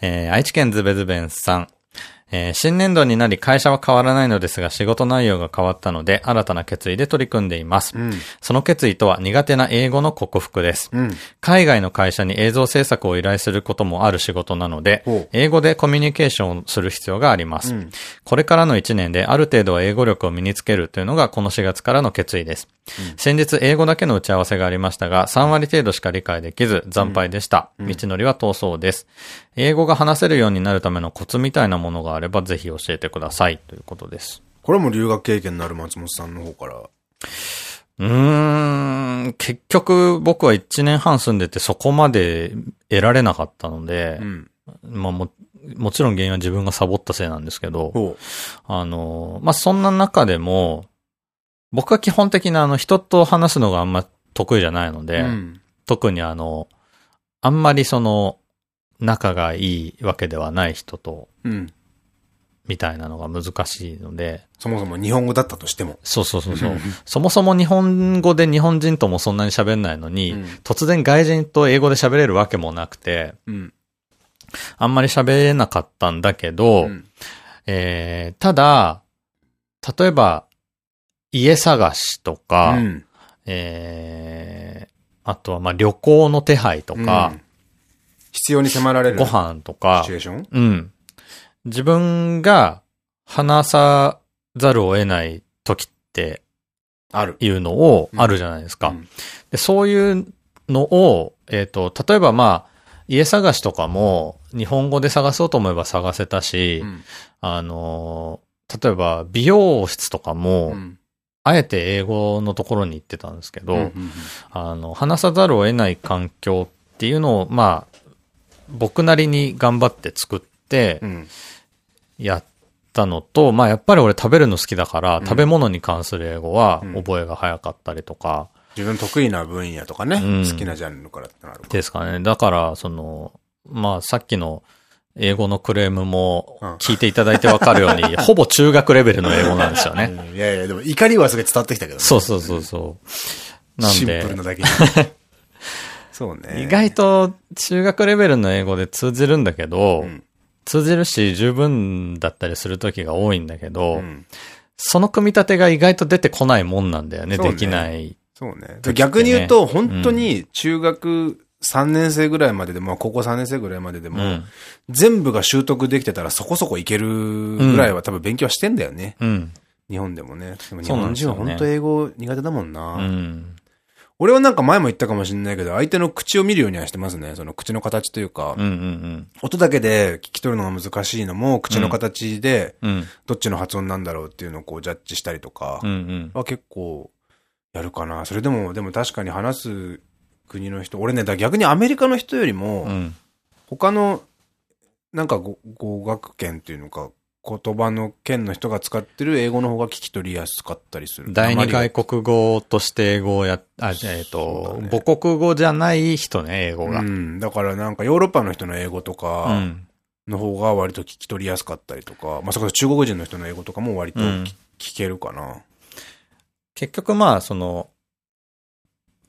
えー、愛知県ズベズベンさん。えー新年度になり会社は変わらないのですが仕事内容が変わったので新たな決意で取り組んでいます。うん。その決意とは苦手な英語の克服です。うん。海外の会社に映像制作を依頼することもある仕事なので英語でコミュニケーションをする必要があります。うんこれからの1年である程度は英語力を身につけるというのがこの4月からの決意です。先日英語だけの打ち合わせがありましたが、3割程度しか理解できず惨敗でした。道のりは遠そうです。英語が話せるようになるためのコツみたいなものがあればぜひ教えてください。ということです。これも留学経験のある松本さんの方から。うーん、結局僕は1年半住んでてそこまで得られなかったのでう、ん。まあも、もちろん原因は自分がサボったせいなんですけど、ほあの、まあ、そんな中でも、僕は基本的にあの人と話すのがあんま得意じゃないのう。で、うん。特にあの、あんまりその、仲がいいわけではない人とうん。みたいなのが難しいので。そもそも日本語だったとしても。そうそうそうそう。そもそも日本語で日本人ともそんなに喋んないのに、うん、突然外人と英語で喋れるわけもなくて、うん、あんまり喋れなかったんだけど、うん、えー、ただ、例えば、家探しとか、うん、えー、あとはまあ旅行の手配とか、必要に迫られる。ご飯とか、シチュエーション？うん。自分が話さざるを得ない時って、ある。いうのを、あるじゃないですか。でそういうのを、えっ、ー、と、例えばまあ、家探しとかも、日本語で探そうと思えば探せたし、うん、あの、例えば美容室とかも、うん、あえて英語のところに行ってたんですけど、あの、話さざるを得ない環境っていうのを、まあ、僕なりに頑張って作って、やったのと、まあやっぱり俺食べるの好きだから、食べ物に関する英語は覚えが早かったりとか。自分得意な分野とかね、好きなジャンルからってなるですかね。だから、その、まあさっきの英語のクレームも聞いていただいてわかるように、ほぼ中学レベルの英語なんですよね。いやいや、でも怒りはすごい伝わってきたけどね。そうそうそうそう。なんで。シンプルなだけに。そうね。意外と中学レベルの英語で通じるんだけど、うん、通じるし十分だったりする時が多いんだけど、うん、その組み立てが意外と出てこないもんなんだよね、ねできない、そうね。逆に言うと、本当に中学3年生ぐらいまででも、高校3年生ぐらいまででも、うん、全部が習得できてたらそこそこいけるぐらいは多分勉強してんだよね。うん、日本でもね。でも日本人は本当英語苦手だもんな。うん俺はなんか前も言ったかもしれないけど、相手の口を見るようにはしてますね。その口の形というか、音だけで聞き取るのが難しいのも、口の形で、どっちの発音なんだろうっていうのをこうジャッジしたりとか、は結構やるかな。それでも、でも確かに話す国の人、俺ね、だ逆にアメリカの人よりも、他の、なんか語学圏っていうのか、言葉の県の人が使ってる英語の方が聞き取りやすかったりする。第二外国語として英語をや、あ、えっ、ー、と、ね、母国語じゃない人ね、英語が。うん。だからなんかヨーロッパの人の英語とか、の方が割と聞き取りやすかったりとか、うん、まあ、そこ中国人の人の英語とかも割と、うん、聞けるかな。結局まあ、その、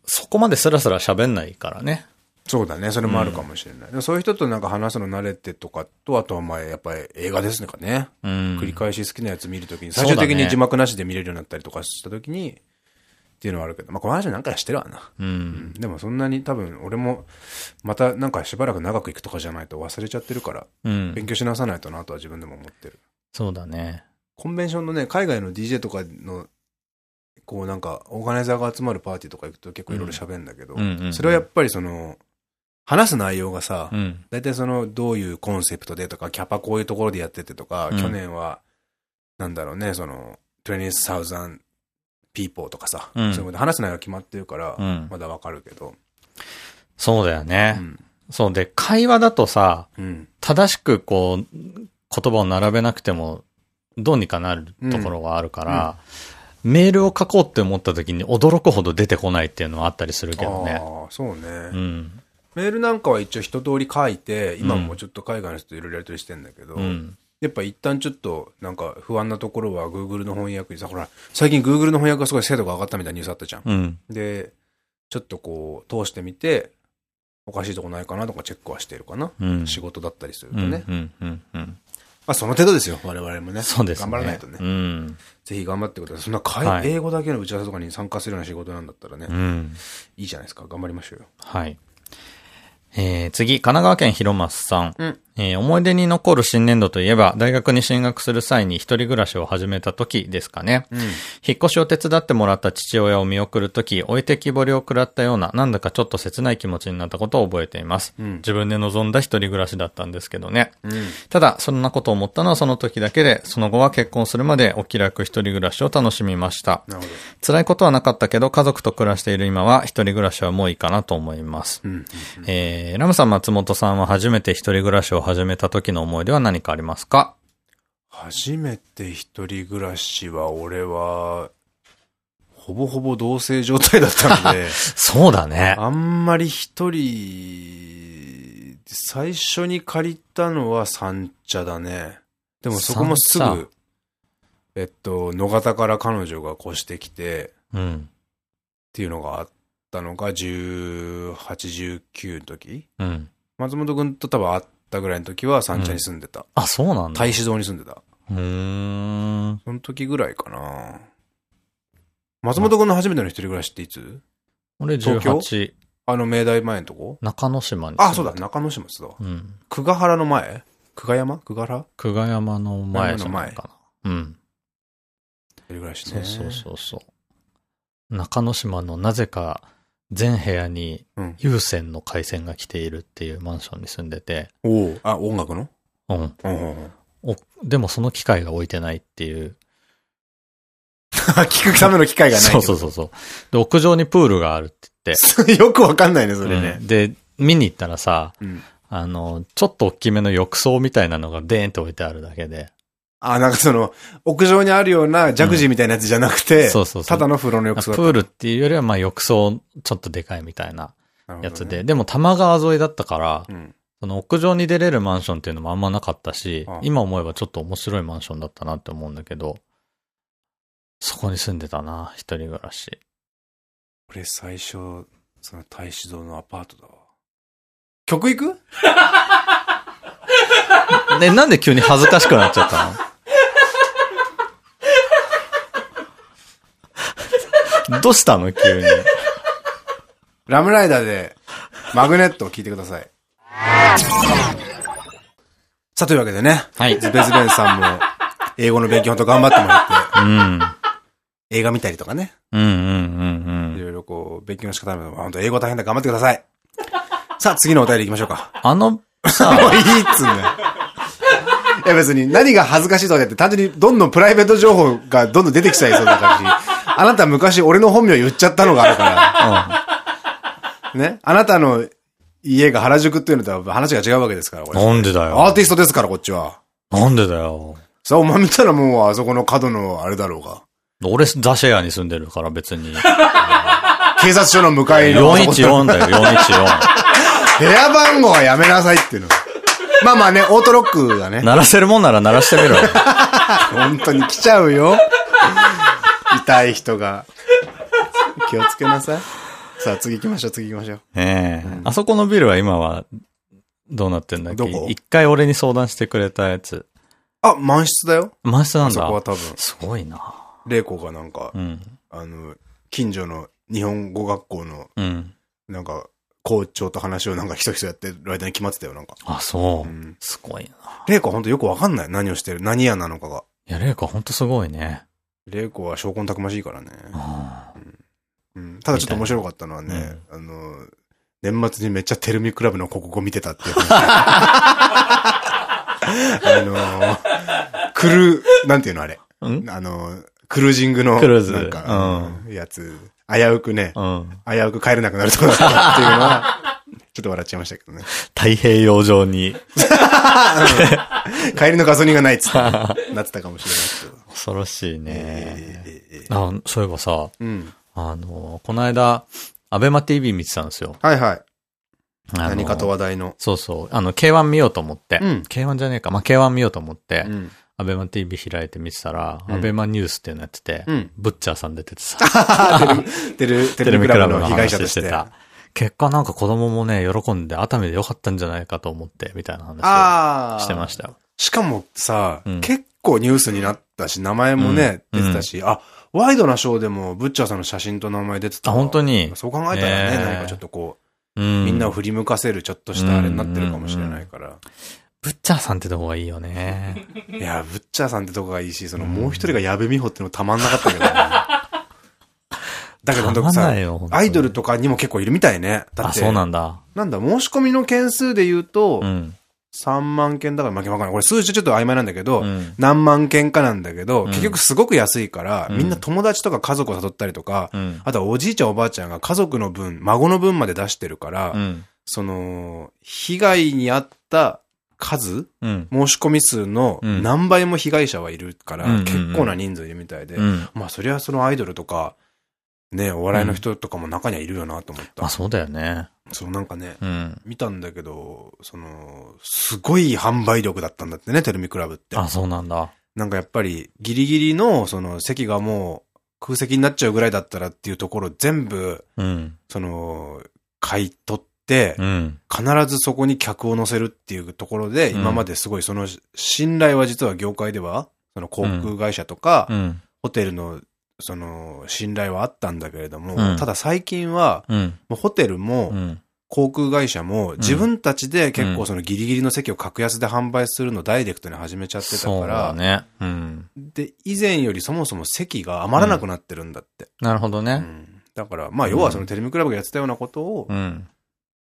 そこまでスラスラ喋んないからね。そうだね。それもあるかもしれない。うん、そういう人となんか話すの慣れてとかと、あとはまあやっぱり映画ですねかね。うん、繰り返し好きなやつ見るときに、最終的に字幕なしで見れるようになったりとかしたときに、っていうのはあるけど、まあこの話何回してるわな。うん、うん、でもそんなに多分俺も、またなんかしばらく長く行くとかじゃないと忘れちゃってるから、うん、勉強し直さないとなとは自分でも思ってる。そうだね。コンベンションのね、海外の DJ とかのこうなんか、オーガナイザーが集まるパーティーとか行くと結構いろいろ喋るんだけど、それはやっぱりその、話す内容がさ、大体その、どういうコンセプトでとか、キャパこういうところでやっててとか、去年は、なんだろうね、その、20,000 people とかさ、そういうこと話す内容が決まってるから、まだわかるけど。そうだよね。そうで、会話だとさ、正しくこう、言葉を並べなくても、どうにかなるところがあるから、メールを書こうって思った時に驚くほど出てこないっていうのはあったりするけどね。ああ、そうね。うん。メールなんかは一応一通り書いて、今もちょっと海外の人といろいろやりとりしてんだけど、うん、やっぱ一旦ちょっとなんか不安なところは Google の翻訳にさ、ほら、最近 Google の翻訳がすごい精度が上がったみたいなニュースあったじゃん。うん、で、ちょっとこう、通してみて、おかしいとこないかなとかチェックはしてるかな。うん、仕事だったりするとね。まあその程度ですよ、我々もね。そうですね。頑張らないとね。うん、ぜひ頑張ってください。そんな、はい、英語だけの打ち合わせとかに参加するような仕事なんだったらね。うん、いいじゃないですか。頑張りましょうよ。はい。えー、次、神奈川県広松さん。うん、えー、思い出に残る新年度といえば、大学に進学する際に一人暮らしを始めた時ですかね。うん、引っ越しを手伝ってもらった父親を見送る時、置いてきぼりを食らったような、なんだかちょっと切ない気持ちになったことを覚えています。うん、自分で望んだ一人暮らしだったんですけどね。ただ、そんなことを思ったのはその時だけで、その後は結婚するまでお気楽一人暮らしを楽しみました。辛いことはなかったけど、家族と暮らしている今は一人暮らしはもういいかなと思います。えー、ラムさん、松本さんは初めて一人暮らしを始めた時の思い出は何かありますか？初めて一人暮らしは、俺は、ほぼほぼ同棲状態だったので。そうだね。あんまり一人、最初に借りたのは三茶だね。でもそこもすさぐ、えっと、野方から彼女が越してきて、うん。っていうのがあったのが、18、19の時うん。松本くんと多分会ったぐらいの時は三茶に住んでた。あ、そうなんだ。太子堂に住んでた。うーん。その時ぐらいかな松本くんの初めての一人暮らしっていつ？俺東京？18、あの明大前のとこ？中之島に。あ、そうだ、。中之島っすだ。うん。久我原の前？久我山？久我原？久我山の前じゃないかな。うん。一人暮らしね。そうそうそうそう。中之島のなぜか全部屋にうん。有線の回線が来ているっていうマンションに住んでて、おおあ、音楽の？うん。おでもその機械が置いてないっていう。聞くための機会がない。そうそうそうそう。で、屋上にプールがあるって言って。う。よくわかんないね、それねう。んで、見に行ったらさ、うん。あの、ちょっと大きめの浴槽みたいなのがデーンと置いてあるだけで。あ、なんかその、屋上にあるようなジャグジーみたいなやつじゃなくて、そうそうそうただの風呂の浴プ槽だっールっていうよりはまあ浴槽ちょっとでかいみたいなたやつで。。でも多摩川沿いだったから、うん。その屋上に出れるマンションっていうのもあんまなかったしああ、今思えばちょっと面白いマンションだったなって思うんだけど、そこに住んでたな、一人暮らし。俺最初、その太子堂のアパートだわ。曲行く？で、なんで急に恥ずかしくなっちゃったの？どうしたの？急に。ラムライダーで、マグネットを聞いてください。さあ、というわけでね、はい。ズベズベンさんも、英語の勉強ほんと頑張ってもらって、うん。映画見たりとかね、うんうんうんうん。いろいろこう、勉強の仕方も、本当英語大変だ、頑張ってください。さあ、次のお便り行きましょうか。あの、もういいっつうんだよ。いや別に何が恥ずかしいとかじゃなくて単純にどんどんプライベート情報がどんどん出てきちゃいそうだからし、あなた昔俺の本名言っちゃったのがあるから、ね？あなたの家が原宿っていうのとは話が違うわけですから、これ。なんでだよ。アーティストですから、こっちは。なんでだよ。さあ、お前見たらもうあそこの角のあれだろうが。俺、ザシェアに住んでるから別に。警察署の向かいの。414だよ、414。部屋番号はやめなさいっていうの。まあまあね、オートロックがね。鳴らせるもんなら鳴らしてみろよ。本当に来ちゃうよ。痛い人が。気をつけなさい。さあ、次行きましょう、次行きましょう。ねえ。あそこのビルは今は、どうなってんだっけ？一回俺に相談してくれたやつ。あ、満室だよ。満室なんだ。あそこは多分。すごいな。玲子がなんかう、ん。あの、近所の日本語学校の、うん。なんか、校長と話をなんかひそひそやってる間に決まってたよ、なんか。あ、そうう。ん。すごいな。玲子は本当よくわかんない。何をしてる？何屋なのかが。いや、レイカほんとすごいね。玲子は証拠たくましいからね。あうん。ただちょっと面白かったのはね、あの、年末にめっちゃテルミクラブの広告を見てたっていう話。あの、クルー、なんていうのあれ？ん？あの、クルージングの、クルーズなんか、うんやつ、危うくね、うん。危うく帰れなくなるとこだったっていうのは、ちょっと笑っちゃいましたけどね。太平洋上に 帰りのガソリンがないっつって、なってたかもしれないですけど。恐ろしいね。ええええあ、そういえばさ、うん。あの、この間、アベマ TV 見てたんですよ。はいはい。何かと話題の。そうそう。あの、K1 見ようと思って。うん K1 じゃねえか。まあ、K1 見ようと思って、うん。アベマ TV 開いて見てたら、うんアベマニュースっていうのやってて、うんブッチャーさん出ててさ、テレ、テテレビクラブの被害者としててた。結果なんか子供もね、喜んで熱海でよかったんじゃないかと思って、みたいな話。をしてましたよ。しかもさ、うん結構ニュースになったし、名前もね、うん出てたし、あ、ワイドなショーでも、ブッチャーさんの写真と名前出てたあ、わ本当にそう考えたらね、へー何かちょっとこうう、ん。みんなを振り向かせるちょっとしたあれになってるかもしれないから。ブッチャーさんってとこがいいよね。いや、ブッチャーさんってとこがいいし、そのもう一人が矢部美穂ってのたまんなかったけどね。だけどんさアイドルとかにも結構いるみたいね。だっあ、て、そうなんだ。なんだ、申し込みの件数で言うと、うん。3万件だから、まあ、わかんない。これ数字ちょっと曖昧なんだけど、うん何万件かなんだけど、うん結局すごく安いから、うんみんな友達とか家族を誘ったりとか、うん。あとはおじいちゃんおばあちゃんが家族の分、孫の分まで出してるから、うん。その、被害に遭った数？うん。申し込み数のうん何倍も被害者はいるから、結構な人数いるみたいで、うん。まあそりゃそのアイドルとか、ね、お笑いの人とかも中にはいるよなと思った。まあそうだよね。そう、なんかね、うん。見たんだけど、その、すごい販売力だったんだってね、テルミクラブって。あ、そうなんだ。なんかやっぱり、ギリギリの、その、席がもう、空席になっちゃうぐらいだったらっていうところ全部、うん。その、買い取って、うん。必ずそこに客を乗せるっていうところで、うん今まですごいその信頼は実は業界では、その航空会社とか、うん。ホテルのその信頼はあったんだけれども、うんただ最近は、ホテルもうん。航空会社も自分たちで結構そのギリギリの席を格安で販売するのをダイレクトに始めちゃってたそうだから、ね。うん。で、以前よりそもそも席が余らなくなってるんだって。なるほどね。うんだから、まあ要はそのテレビクラブがやってたようなことを、うん。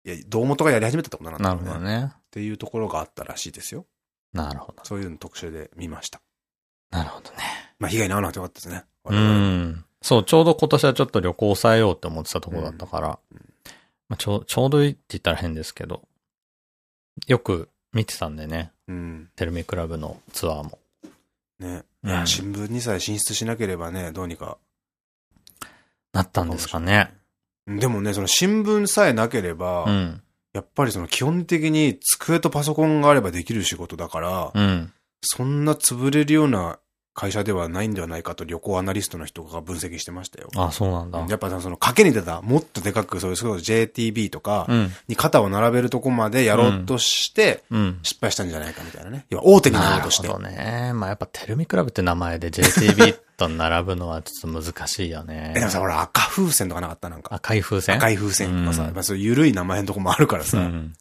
いや、堂本がやり始めたってことなんだなろうね。るほどね。っていうところがあったらしいですよ。なるほど。そういうの特集で見ました。なるほどね。まあ被害に遭わなくてよかったですね。うん。そう、ちょうど今年はちょっと旅行抑えようって思ってたところだったから、まあ、ちょう、ちょうどいいって言ったら変ですけど、よく見てたんでね、うん。テルミクラブのツアーも。ね。うん新聞にさえ進出しなければね、どうにか。なったんですかね。でもね、その新聞さえなければ、うん。やっぱりその基本的に机とパソコンがあればできる仕事だから、うん。そんな潰れるような会社ではないんではないかと旅行アナリストの人が分析してましたよ。あ、そうなんだ。やっぱその賭けに出た、もっとでかく、そういう JTB とかうん。に肩を並べるとこまでやろうとして、うん。失敗したんじゃないかみたいなね。要は大手になろうとして。なるほどね。まあやっぱテルミクラブって名前で JTB と並ぶのはちょっと難しいよねえ、で。もさ、ほら赤風船とかなかったなんか。赤い風船赤い風船とかさ、うんまあそういう緩い名前のとこもあるからさ。いうん。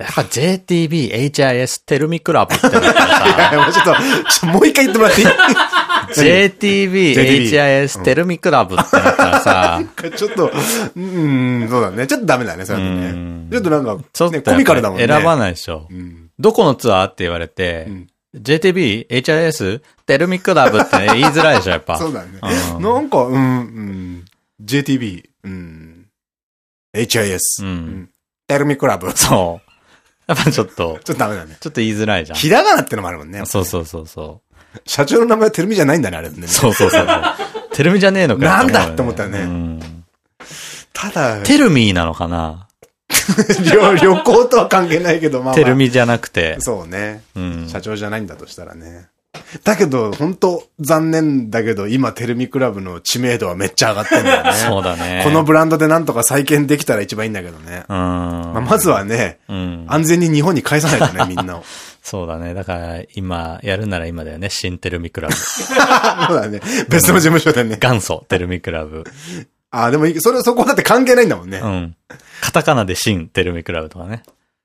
やっぱ JTB、HIS、テルミクラブってなったらやいや、もうちょっと、ちょもう一回言ってもらっていい？さ、JTB、HIS、テルミクラブってなったらさ、ちょっと、うん、そうだね。ちょっとダメだね、そういうのうねん。ちょっとなんか、ちょっとね、コミカルだもんね。選ばないでしょ。うん。どこのツアーって言われて、うん JTB、HIS、テルミクラブって言いづらいでしょ、やっぱ。そうだね。うんなんか、うん、うん。JTB、うん。HIS。テルミクラブ。そう。やっぱちょっと、っとダメだね。ちょっと言いづらいじゃん。ひらがなってのもあるもんね。そうそうそうそう。社長の名前はテルミじゃないんだね、あれね。そうそうそうそう。テルミじゃねえのかよなんだって思ったよねうんただ、テルミーなのかな？旅旅行とは関係ないけど、まあ、まあ。テルミじゃなくて。そうね。うん。社長じゃないんだとしたらね。だけど、本当残念だけど、今、テルミクラブの知名度はめっちゃ上がってんだよね。そうだね。このブランドでなんとか再建できたら一番いいんだけどね。うん。まあ、まずはね、うん。安全に日本に返さないとね、みんなを。そうだね。だから、今、やるなら今だよね。新テルミクラブ。そうだね。別の事務所でね。元祖テルミクラブ。ああ、でもそれ、そこだって関係ないんだもんね。うん。カタカナで新テルミクラブとかね。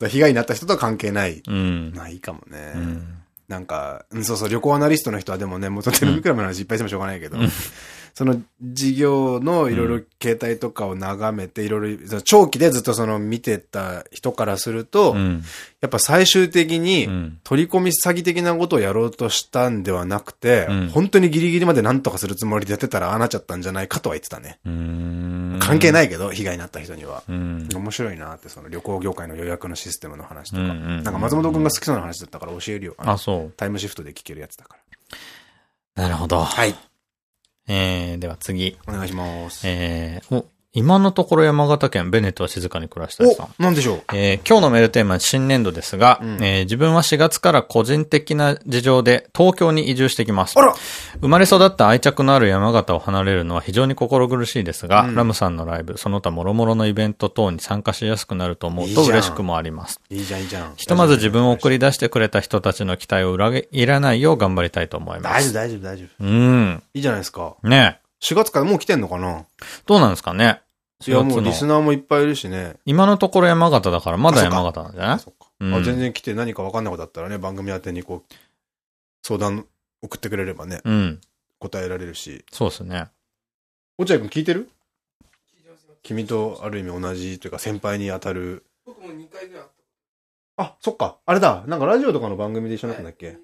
被害になった人とは関係ない。うん。まあいいかもね。うん。なんか、うんそうそう、旅行アナリストの人はでもね、元テレビクラブの話いっぱいしてもしょうがないけど、その事業のいろいろ形態とかを眺めて、いろいろ、長期でずっとその見てた人からすると、うん。やっぱ最終的にうん取り込み詐欺的なことをやろうとしたんではなくて、うん本当にギリギリまで何とかするつもりでやってたらああなっちゃったんじゃないかとは言ってたね。うん。関係ないけど、被害になった人には。うん。面白いなって、その旅行業界の予約のシステムの話とか。なんか松本くんが好きそうな話だったから教えるよ。あ、そう。タイムシフトで聞けるやつだから。なるほど。はい。えー、では次。お願いします。えー、お、今のところ山形県ベネットは静かに暮らしたいさん。お、なんでしょう？えー今日のメールテーマは新年度ですが、うんえー自分は4月から個人的な事情で東京に移住してきます。生まれ育った愛着のある山形を離れるのは非常に心苦しいですが、うんラムさんのライブ、その他諸々のイベント等に参加しやすくなると思うと嬉しくもあります。いいじゃん、いいじゃん。ひとまず自分を送り出してくれた人たちの期待を裏切らないよう頑張りたいと思います。大丈夫、大丈夫、大丈夫。うん。いいじゃないですか。ね4月からもう来てんのかな？どうなんですかねいや、もう4リスナーもいっぱいいるしね。今のところ山形だからまだ山形なんじゃない？そっか。うんあ全然来て何か分かんないことだったらね、番組宛てにこう、相談送ってくれればね、うん。答えられるし。そうですね。落合君聞いてる？君とある意味同じというか先輩に当たる。僕も2回ぐらいあっあ、そっか。あれだ。なんかラジオとかの番組で一緒になったんだっけ、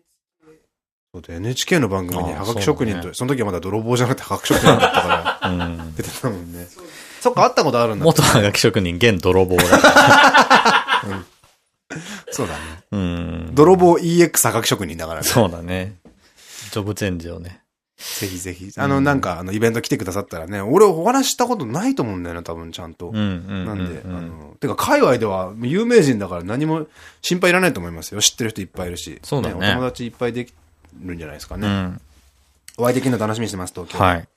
そうで NHK の番組にあはがき職人と、その時はまだ泥棒じゃなくてはがき職人だったから、うん。出てたもんね。そっか、会ったことあるんだ。元はがき職人、現泥棒だ。そうだね。うん。泥棒 EX はがき職人だからね。そうだね。ジョブチェンジをね。ぜひぜひ。あの、なんか、あの、イベント来てくださったらね、俺お話したことないと思うんだよな、多分ちゃんと。なんで、あの、てか、界隈では有名人だから何も心配いらないと思いますよ。知ってる人いっぱいいるし。そうだね。お友達いっぱいできるんじゃないですかね。うん、お会いできるの楽しみにしてます、東京。はい。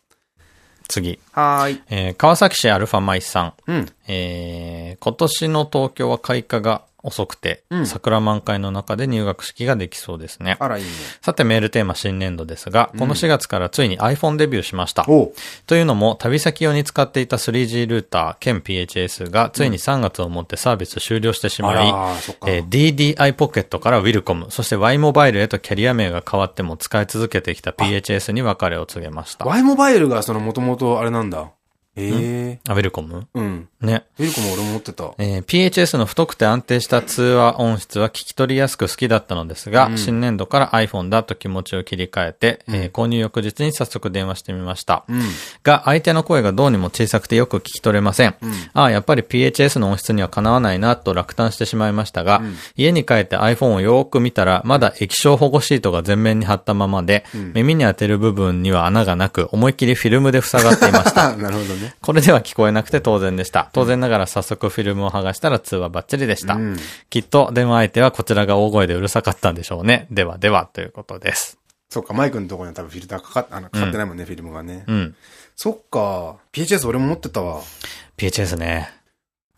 次。はい。えー、川崎市アルファマイさん。うん。えー、今年の東京は開花が遅くて、うん、桜満開の中で入学式ができそうですね。あら、いいね。さてメールテーマ新年度ですが、この4月からついに iPhone デビューしました。というのも、旅先用に使っていた 3G ルーター兼 PHS がついに3月をもってサービス終了してしまい、うん、えー、DDI ポケットから Wilcom、そして Y モバイルへとキャリア名が変わっても使い続けてきた PHS に別れを告げました。Y モバイルがそのもともとあれなんだ。ええー。あ、ウェルコムうん。ね。ウェルコム俺も持ってた。えー、PHS の太くて安定した通話音質は聞き取りやすく好きだったのですが、うん、新年度から iPhone だと気持ちを切り替えて、うん、えー、購入翌日に早速電話してみました。うん、が、相手の声がどうにも小さくてよく聞き取れません。うん、ああ、やっぱり PHS の音質にはかなわないなと落胆してしまいましたが、家に帰って iPhone をよーく見たら、まだ液晶保護シートが全面に貼ったままで、耳に当てる部分には穴がなく、思いっきりフィルムで塞がっていました。なるほどね。これでは聞こえなくて当然でした。当然ながら早速フィルムを剥がしたら通話バッチリでした。うん、きっと電話相手はこちらが大声でうるさかったんでしょうね。ではでは、ということです。そっか、マイクのところには多分フィルターかかっ、あの、かかってないもんね、うん、フィルムがね。うん。そっか、PHS 俺も持ってたわ。PHS ね。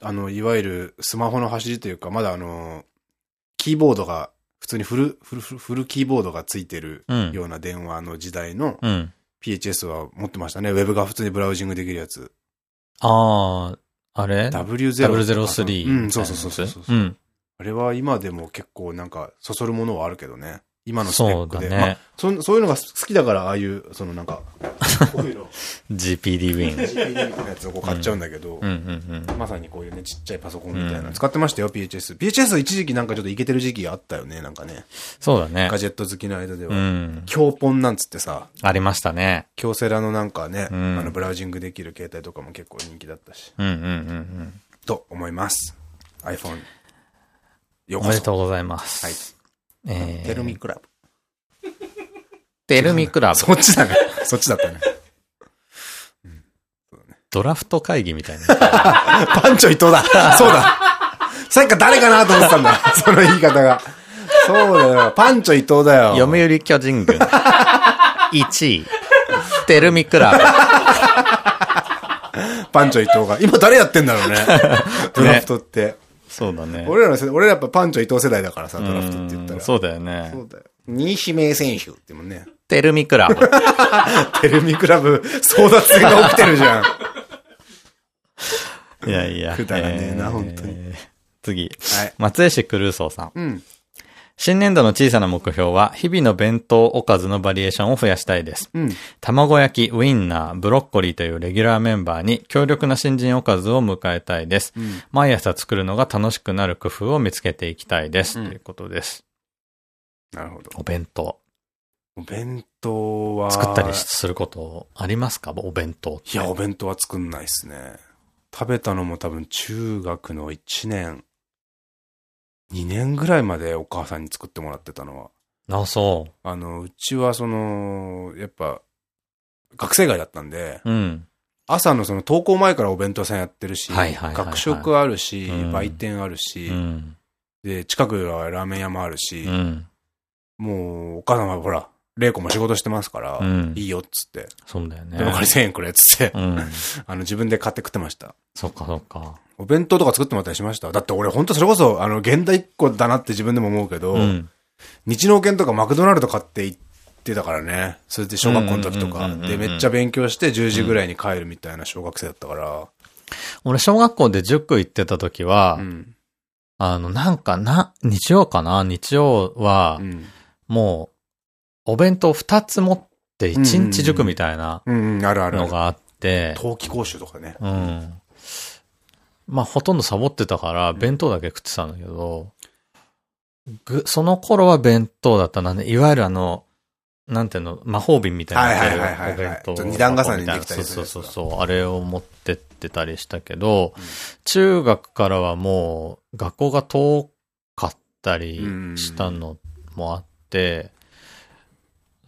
あの、いわゆるスマホの走りというか、まだあの、キーボードが、普通にフル、フル、フルキーボードがついてるような電話の時代の、PHS は持ってましたね。ウェブが普通にブラウジングできるやつ。ああ、あれ ?W003。うん、そうそうそうそう。うん。あれは今でも結構なんか、そそるものはあるけどね。今のスペックで。そうだね、まあそ。そういうのが好きだから、ああいう、そのなんか、こういうの。GPD ウィン。GPD のやつをこう買っちゃうんだけど、まさにこういうね、ちっちゃいパソコンみたいな。使ってましたよ、PHS。PHS 一時期なんかちょっといけてる時期があったよね、なんかね。そうだね。ガジェット好きの間では。うん。強ポンなんつってさ。ありましたね。京セラのなんかね、あの、ブラウジングできる携帯とかも結構人気だったし。うんうんうんうん。と思います。iPhone。よおめでとうございます。はい。えー、テルミクラブ。テルミクラブ。そっちだね。そっちだったね。ドラフト会議みたいな。パンチョ伊藤だ。そうだ。さっきから誰かなと思ってたんだ。その言い方が。そうだよ。パンチョ伊藤だよ。読売巨人軍。1位。テルミクラブ。パンチョ伊藤が。今誰やってんだろうね。ドラフトって。そうだね。俺らの世代、俺らやっぱパンチョ伊藤世代だからさ、ドラフトって言ったら。そうだよね。そうだよ。二指名選手ってもね。テルミクラブ。テルミクラブ、争奪戦が起きてるじゃん。いやいや。くだらねえな、本当に。次。はい。松江市クルーソーさん。うん。新年度の小さな目標は、日々の弁当おかずのバリエーションを増やしたいです。うん、卵焼き、ウインナー、ブロッコリーというレギュラーメンバーに強力な新人おかずを迎えたいです。うん、毎朝作るのが楽しくなる工夫を見つけていきたいです。うん、ということです。なるほど。お弁当。お弁当は。作ったりすることありますか？お弁当いや、お弁当は作んないっすね。食べたのも多分中学の1年2年ぐらいまでお母さんに作ってもらってたのは。あ、そう。あの、うちはその、やっぱ、学生街だったんで、うん、朝のその登校前からお弁当屋さんやってるし、学食あるし、うん、売店あるし、うん、で、近くはラーメン屋もあるし、もう、お母さんはほら、玲子も仕事してますから、いいよっつって。そうだよね。でもこれ1000円くれっつって、あの、自分で買って食ってました。そっかそっか。お弁当とか作ってもらったりしましただって俺本当それこそ、あの、現代っ子だなって自分でも思うけど、うん、日農研とかマクドナルド買って行ってたからね。それで小学校の時とか。で、めっちゃ勉強して10時ぐらいに帰るみたいな小学生だったから。うん、俺、小学校で塾行ってた時は、うん、あの、なんかな、日曜かな？日曜は、もう、お弁当2つ持って1日塾みたいなのがあって、冬季講習とかね。うん。まあ、ほとんどサボってたから、弁当だけ食ってたんだけど、ぐ、その頃は弁当だったな、ね、いわゆるあの、なんていうの、魔法瓶みたいなお弁当。二段重ねにできたりする。そうそうそう。あれを持ってってたりしたけど、うん、中学からはもう、学校が遠かったりしたのもあって、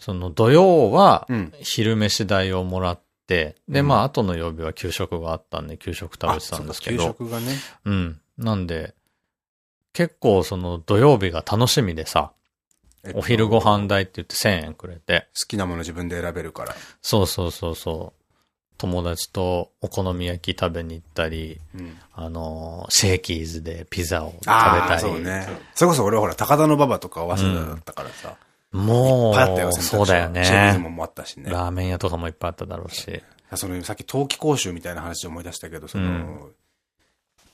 その土曜はうん、昼飯代をもらって、で、まあ、後の曜日は給食があったんで、給食食べてたんですけあど。給食がね。うん。なんで、結構その土曜日が楽しみでさ、えっとお昼ご飯代って言って1000円くれて。好きなもの自分で選べるから。そうそうそうそう。友達とお好み焼き食べに行ったり、うん。あのー、シェーキーズでピザを食べたり。そうね。それこそ俺はほら、高田馬場とか早稲田だったからさ。もいっぱいあったよ、そうだよチーズね。ももあったしね。ラーメン屋とかもいっぱいあっただろうし。その、さっき冬季講習みたいな話で思い出したけど、その、うん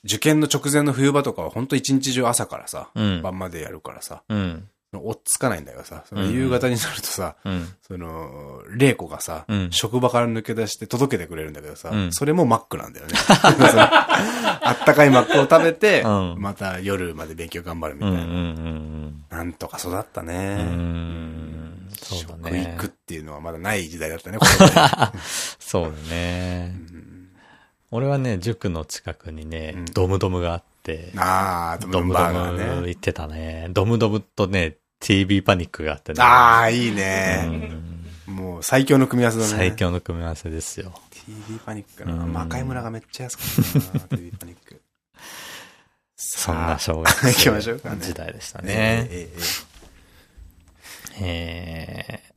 受験の直前の冬場とかは本当一日中朝からさ、うん晩までやるからさ、うん。追っつかないんだよさ、そのうん夕方になるとさ、うん。その、玲子がさ、うん職場から抜け出して届けてくれるんだけどさ、うんそれもマックなんだよね。あったかいマックを食べて、うんまた夜まで勉強頑張るみうん。たいな。なんとか育ったうね。ん。そうだ食ね。育っていうのはまだない時代だったね、これね そうだね。俺はね、塾の近くにねうん、ドムドムがあって、ああ、ドムドム。行ってたね。ドムドムとね、TV パニックがあってね。ああ、いいね。んもう最強の組み合わせだね。最。強の組み合わせですよ。TV パニックな。うん魔界村がめっちゃ安かったな、TV パニック。そんな小行学きましょうかね生時代でしたねね。えええー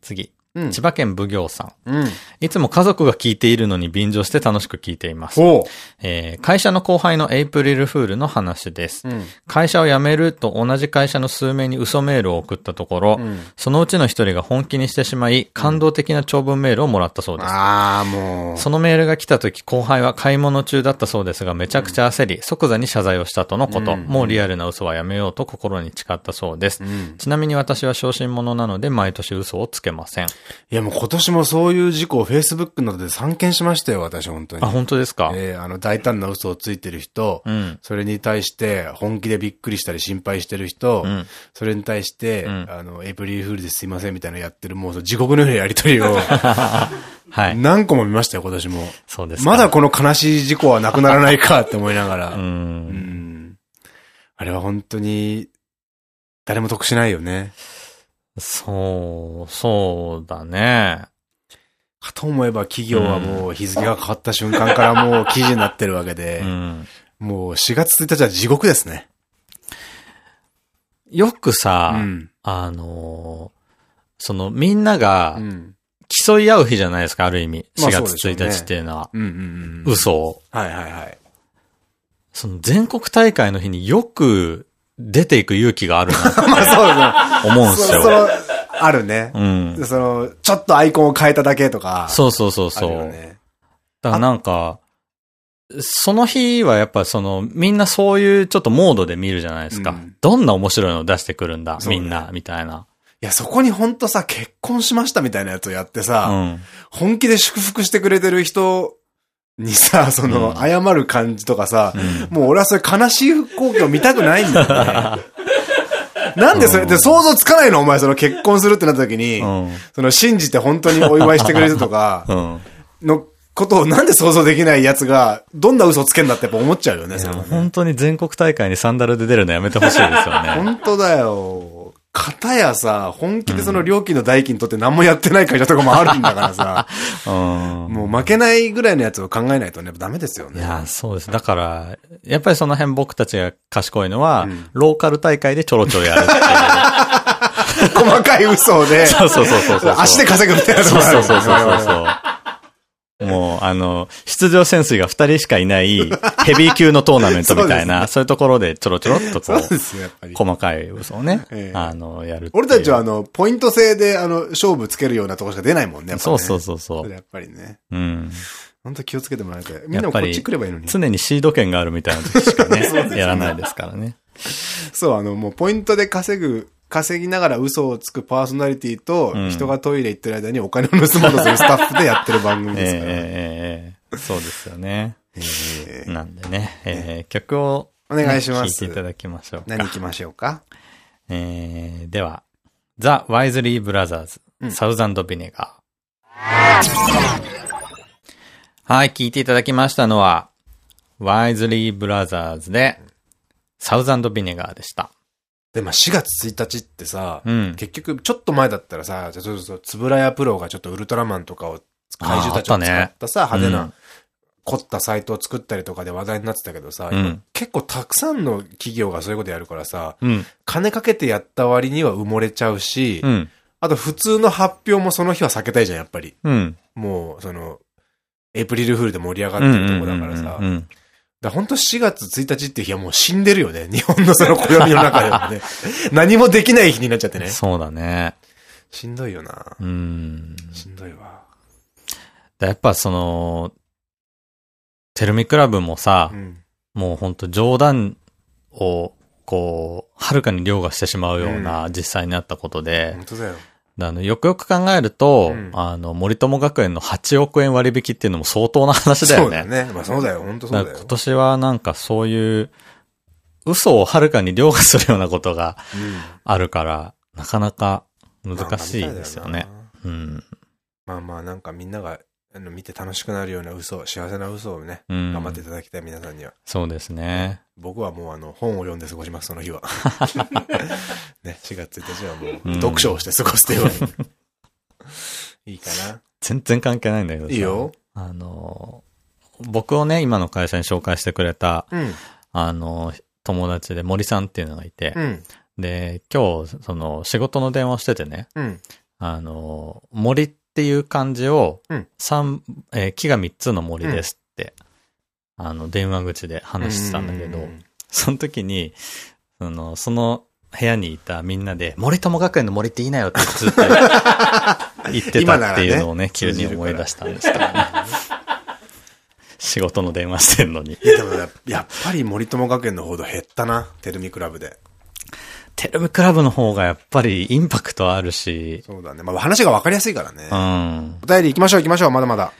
次。千葉県奉行さん。うん。いつも家族が聞いているのに便乗して楽しく聞いています。ほえー会社の後輩のエイプリルフールの話です。う。うん。会社を辞めると同じ会社の数名に嘘メールを送ったところ、うんそのうちの一人が本気にしてしまい、感動的な長文メールをもらったそうです。ああ、もう。そのメールが来た時、後輩は買い物中だったそうですが、めちゃくちゃ焦り、即座に謝罪をしたとのこと。うんもうリアルな嘘はやめようと心に誓ったそうです。うん。ちなみに私は小心者なので、毎年嘘をつけません。いや、もう今年もそういう事故を Facebook などで散見しましたよ、私、本当に。あ、本当ですか、ええあの、大胆な嘘をついてる人、うん。それに対して本気でびっくりしたり心配してる人、うんそれに対して、んあの、エイプリルフールですいませんみたいなのやってる、もう地獄のようなやりとりを はい。何個も見ましたよ、今年も。そうですか。まだこの悲しい事故はなくならないかって思いながら。う。うんん。あれは本当に、誰も得しないよね。そう、そうだね。かと思えば企業はもう日付が変わった瞬間からもう記事になってるわけでう、ん。もう4月1日は地獄ですね。よくさ、うん。あのーそのみんながうん。競い合う日じゃないですか、ある意味。4まあそうで月しょうね1日っていうのは。嘘を。はいはいはい。その全国大会の日によく出ていく勇気があるなって 思うんですよ。の、あるね。うん。その、ちょっとアイコンを変えただけとか。そうそうそうあそう。だからなんか、その日はやっぱその、みんなそういうちょっとモードで見るじゃないですか。うんどんな面白いのを出してくるんだ、みんな、みたいな。いや、そこにほんとさ、結婚しましたみたいなやつをやってさ、うん。本気で祝福してくれてる人にさ、その、うん謝る感じとかさ、うんもう俺はそれ悲しい光景を見たくないんだよね。なんでそれって想像つかないの？お前その結婚するってなった時に、うん。その信じて本当にお祝いしてくれるとかうん。のことをなんで想像できない奴が、どんな嘘をつけんだってやっぱ思っちゃうよね、ね本当に全国大会にサンダルで出るのやめてほしいですよね。本当だよ。片やさ、本気でその料金の代金取って何もやってない会社とかもあるんだからさ、うん。もう負けないぐらいのやつを考えないとね、ダメですよね。いや、そうです。だから、やっぱりその辺僕たちが賢いのは、うんローカル大会でちょろちょろやるっていう。細かい嘘で、そうそうそうそうそう。足で稼ぐみたいなとそうこあるそうそうそうそう。もう、あの、出場潜水が二人しかいない ヘビー級のトーナメントみたいな、そういうところでちょろちょろっとこう。細かい嘘をねええ、あの、やる俺たちはあの、ポイント制であの、勝負つけるようなとこしか出ないもんねそうそうそうそう。やっぱりね。うん。本当気をつけてもらいたい。みんなもこっち来ればいいのに。常にシード権があるみたいな時しかね、やらないですからね。そう、あの、もうポイントで稼ぐ、稼ぎながら嘘をつくパーソナリティと、うん人がトイレ行ってる間にお金を盗もうとするスタッフでやってる番組ええですから。ええええそうですよね。えーなんでね、えー曲を、お願いします聴いていただきましょうか。何行きましょうか？えー、では、ザ・ワイズリー・ブラザーズ、うんサウザンド・ビネガー。はい、聞いていただきましたのは、ワイズリー・ブラザーズで、サウザンド・ビネガーでした。で、まあ4月1日ってさ、うん。結局ちょっと前だったらさ、じゃあそうそうそう、つぶらやプロがちょっとウルトラマンとかを、怪獣たちを使ったさ、派手なうん、凝ったサイトを作ったりとかで話題になってたけどさ、うん今結構たくさんの企業がそういうことやるからさ、うん。金かけてやった割には埋もれちゃうし、うん。あと普通の発表もその日は避けたいじゃん、やっぱり。うん。もう、その、エイプリルフールで盛り上がってるとこだからさ。うんうんだ本当4月1日っていう日はもう死んでるよね。日本のその暦の中でもね。何もできない日になっちゃってね。そうだね。しんどいよな。うん。しんどいわ。やっぱその、テルミクラブもさう、ん。もうほんと冗談を、こう、はるかに凌駕してしまうような実際にあったことで、本当だよ。あの、よくよく考えると、うんあの、森友学園の8億円割引っていうのも相当な話だよね。そうだよね。まあそうだよ。本当そうだよ今。年はなんかそういう、嘘をはるかに凌駕するようなことがうんあるから、なかなか難しいですよね。まあまあなんかみんながあの見て楽しくなるような嘘、幸せな嘘をね、うん。頑張っていただきたい皆さんには。そうですね。僕はもうあの本を読んで過ごします、その日は。ね、4月1日はもう読書をして過ごすという。いいかな。全然関係ないんだけどさいいよ。あの、僕をね、今の会社に紹介してくれた、うん。あの、友達で森さんっていうのがいて、うん。で、今日、その、仕事の電話をしててね、うん。あの、森っていう漢字を、うん三、えー木が三つの森ですって、あの、電話口で話してたんだけど、うんその時に、その、その部屋にいたみんなで、森友学園の森っていいなよってずっと 言ってたっていうのをね、急に思い出したんですけどね。仕事の電話してんのに。いやでもややっぱり森友学園の報道減ったな、テルミクラブで。テレビクラブの方がやっぱりインパクトあるし、そうだね。まあ話がわかりやすいからねう。ん。お便り行きましょう行きましょう、まだまだ。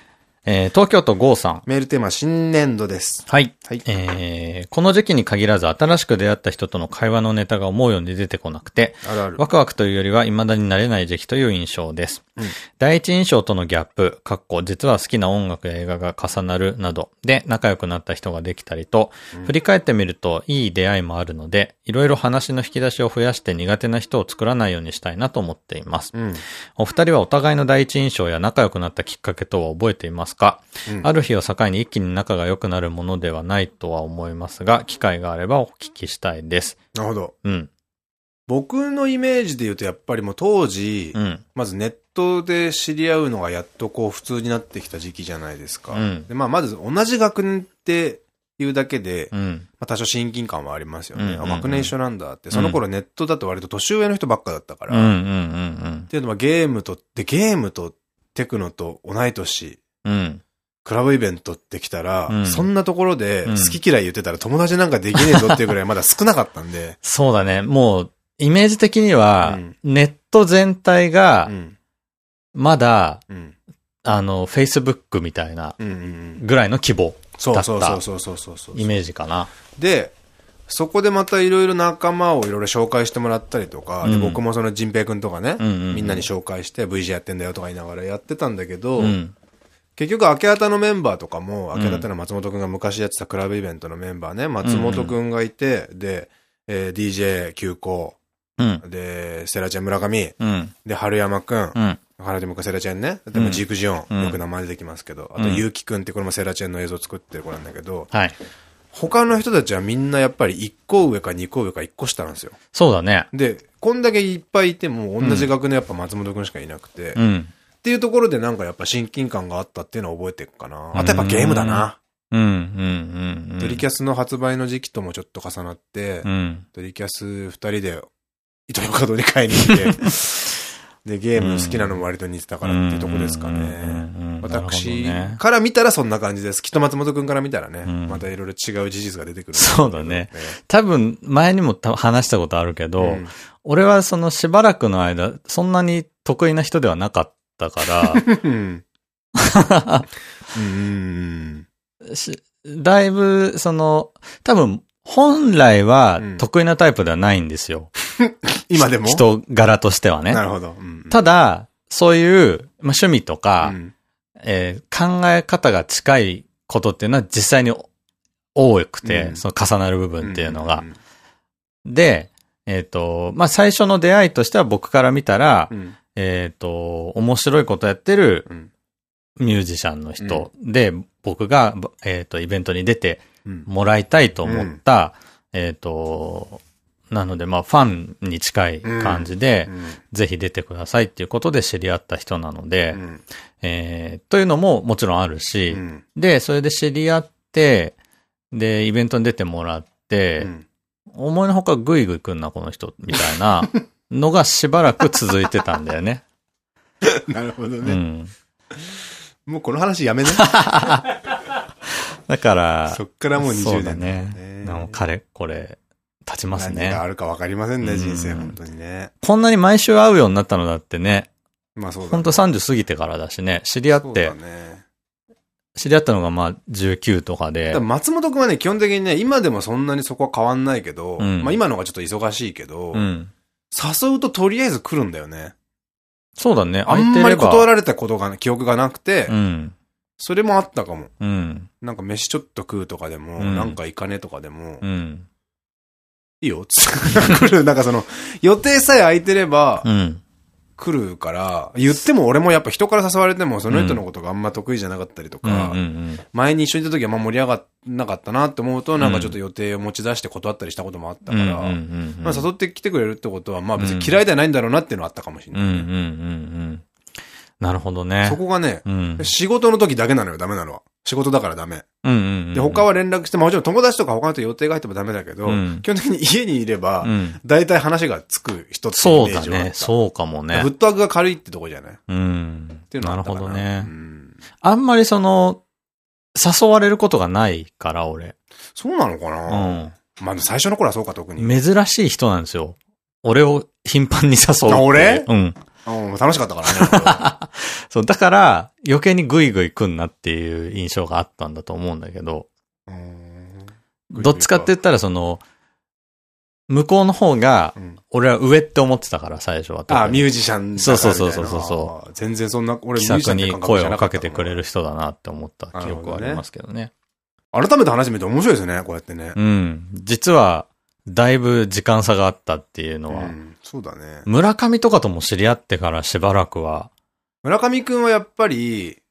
えー東京都郷さん。メールテーマ新年度です。はい。はいえーこの時期に限らず新しく出会った人との会話のネタが思うように出てこなくて、あるある。ワクワクというよりは未だになれない時期という印象です。うん第一印象とのギャップ、かっこ実は好きな音楽や映画が重なるなどで仲良くなった人ができたりと、振り返ってみるといい出会いもあるので、いろいろ話の引き出しを増やして苦手な人を作らないようにしたいなと思っています。うん。お二人はお互いの第一印象や仲良くなったきっかけ等は覚えていますか、うんある日を境に一気に仲が良くなるものではないとは思いますが、機会があればお聞きしたいです。なるほど。うん。僕のイメージで言うとやっぱりもう当時、うん。まずネットで知り合うのがやっとこう普通になってきた時期じゃないですか。うんでまあまず同じ学年っていうだけで、まうん。あ多少親近感はありますよね。あ学年一緒なんだって。その頃ネットだと割と年上の人ばっかだったから。うん。うん。うっん。ていうのはゲームと、で、ゲームとテクノと同い年、うん。クラブイベントってきたら、うんそんなところでうん好き嫌い言ってたら友達なんかできねえぞっていうぐらいまだ少なかったんで。そうだね。もう、イメージ的には、うんネット全体がう、ん。まだ、うん。あの、Facebook みたいな。ぐらいの規模、そうそうそうそうそうそうそう。イメージかな。で、そこでまたいろいろ仲間をいろいろ紹介してもらったりとか、でうん僕もその仁平くんとかね、みんなに紹介して VJ やってんだよとか言いながらやってたんだけど、うん。結局、明け方のメンバーとかも、明け方のは松本くんが昔やってたクラブイベントのメンバーね、松本くんがいて、で、えー DJ 急行、うん。で、セラチェン村上、うん。で、春山くんう、ん。原でもセラチェンね、でもジークジオン、うんよく名前出てきますけど、あと、うんゆうきくんってこれもセラチェンの映像作ってる子なんだけど、はい。他の人たちはみんなやっぱり1個上か2個上か1個下なんですよ。そうだね。で、こんだけいっぱいいても同じ学年やっぱ松本くんしかいなくて、っうん。ていうところでなんかやっぱ親近感があったっていうのは覚えてるかな。あとやっぱゲームだな。うん。うん。うん。うん。ドリキャスの発売の時期ともちょっと重なって、うん。ドリキャス2人で、糸魚川に買いに行って、で、ゲーム好きなのも割と似てたからっていうとこですかね。うん私から見たらそんな感じです。きっと松本くんから見たらね、うんまたいろいろ違う事実が出てくる。そうだね。多分、前にもた話したことあるけど、うん俺はそのしばらくの間、そんなに得意な人ではなかったから、だいぶ、その、多分、本来はうん得意なタイプではないんですよ。今でも？人柄としてはねな。るほど。うんただ、そういう、まあ、趣味とか、うんえー考え方が近いことっていうのは実際に多くて、うんその重なる部分っていうのが。んで、えっ、と、まあ、最初の出会いとしては僕から見たら、うん。えっと、面白いことやってるうん。ミュージシャンの人で、僕が、えっ、と、イベントに出てうん。もらいたいと思った、えっと、なので、まあ、ファンに近い感じで、ぜひ出てくださいっていうことで知り合った人なので、うん。えーというのももちろんあるし、うん。で、それで知り合って、で、イベントに出てもらって、うん思いのほかグイグイ来んな、この人、みたいな のがしばらく続いてたんだよね。なるほどね。うん。もうこの話やめね。だから、そっからもう20そうだ年ね。なんか彼、これ、立ちますね何があ。るか分かりませんね、うん人生、本当にね。こんなに毎週会うようになったのだってね、まあそうだね。ほんと30過ぎてからだしね、知り合ってそうだ、ね。知り合ったのがまあ19とかで松本くんはね、基本的にね、今でもそんなにそこは変わんないけど、うんまあ今のがちょっと忙しいけど、うん。誘うととりあえず来るんだよね。そうだね、あんまり断られたことが、記憶がなくて、うん。それもあったかも。うん。なんか飯ちょっと食うとかでも、うんなんか行かねとかでも、うん。いいよ、来る。なんかその、予定さえ空いてればうん。来るから、言っても俺もやっぱ人から誘われてもその人のことがあんま得意じゃなかったりとか、ん。前に一緒にいた時はま盛り上がらなかったなって思うと、なんかちょっと予定を持ち出して断ったりしたこともあったから、うん。まあ誘ってきてくれるってことは、まあ別に嫌いではないんだろうなっていうのはあったかもしれうん。うん。ない。うん。うん。なるほどね。そこがね、うん。仕事の時だけなのよ、ダメなのは。仕事だからダメ。で、他は連絡して、まあもちろん友達とか他の人予定が入ってもダメだけど、うん基本的に家にいればう、ん。大体話がつく人ってそうだね。そうかもねフッ。トワークが軽いってとこじゃない？っうん。ていうのはなる。ほどねう。んあんまりその、誘われることがないから、俺。そうなのかうな、ん。まあ最初の頃はそうか、特に。珍しい人なんですよ。俺を頻繁に誘う俺？うん。うん、楽しかったからね。そう、だから、余計にグイグイ来んなっていう印象があったんだと思うんだけど、うんどっちかって言ったらその、向こうの方がう、ん俺は上って思ってたから、最初は。あ、ミュュージシャンだそうそうそうそうそうあ全然そんな、俺気ミュージシャさくに声をかけてくれる人だなって思った記憶はありますけどね。改めて話してみて面白いですね、こうやってね。うん。実は、だいぶ時間差があったっていうのは、うんそうだね。村上とかとも知り合ってからしばらくは、村上くんはやっぱり、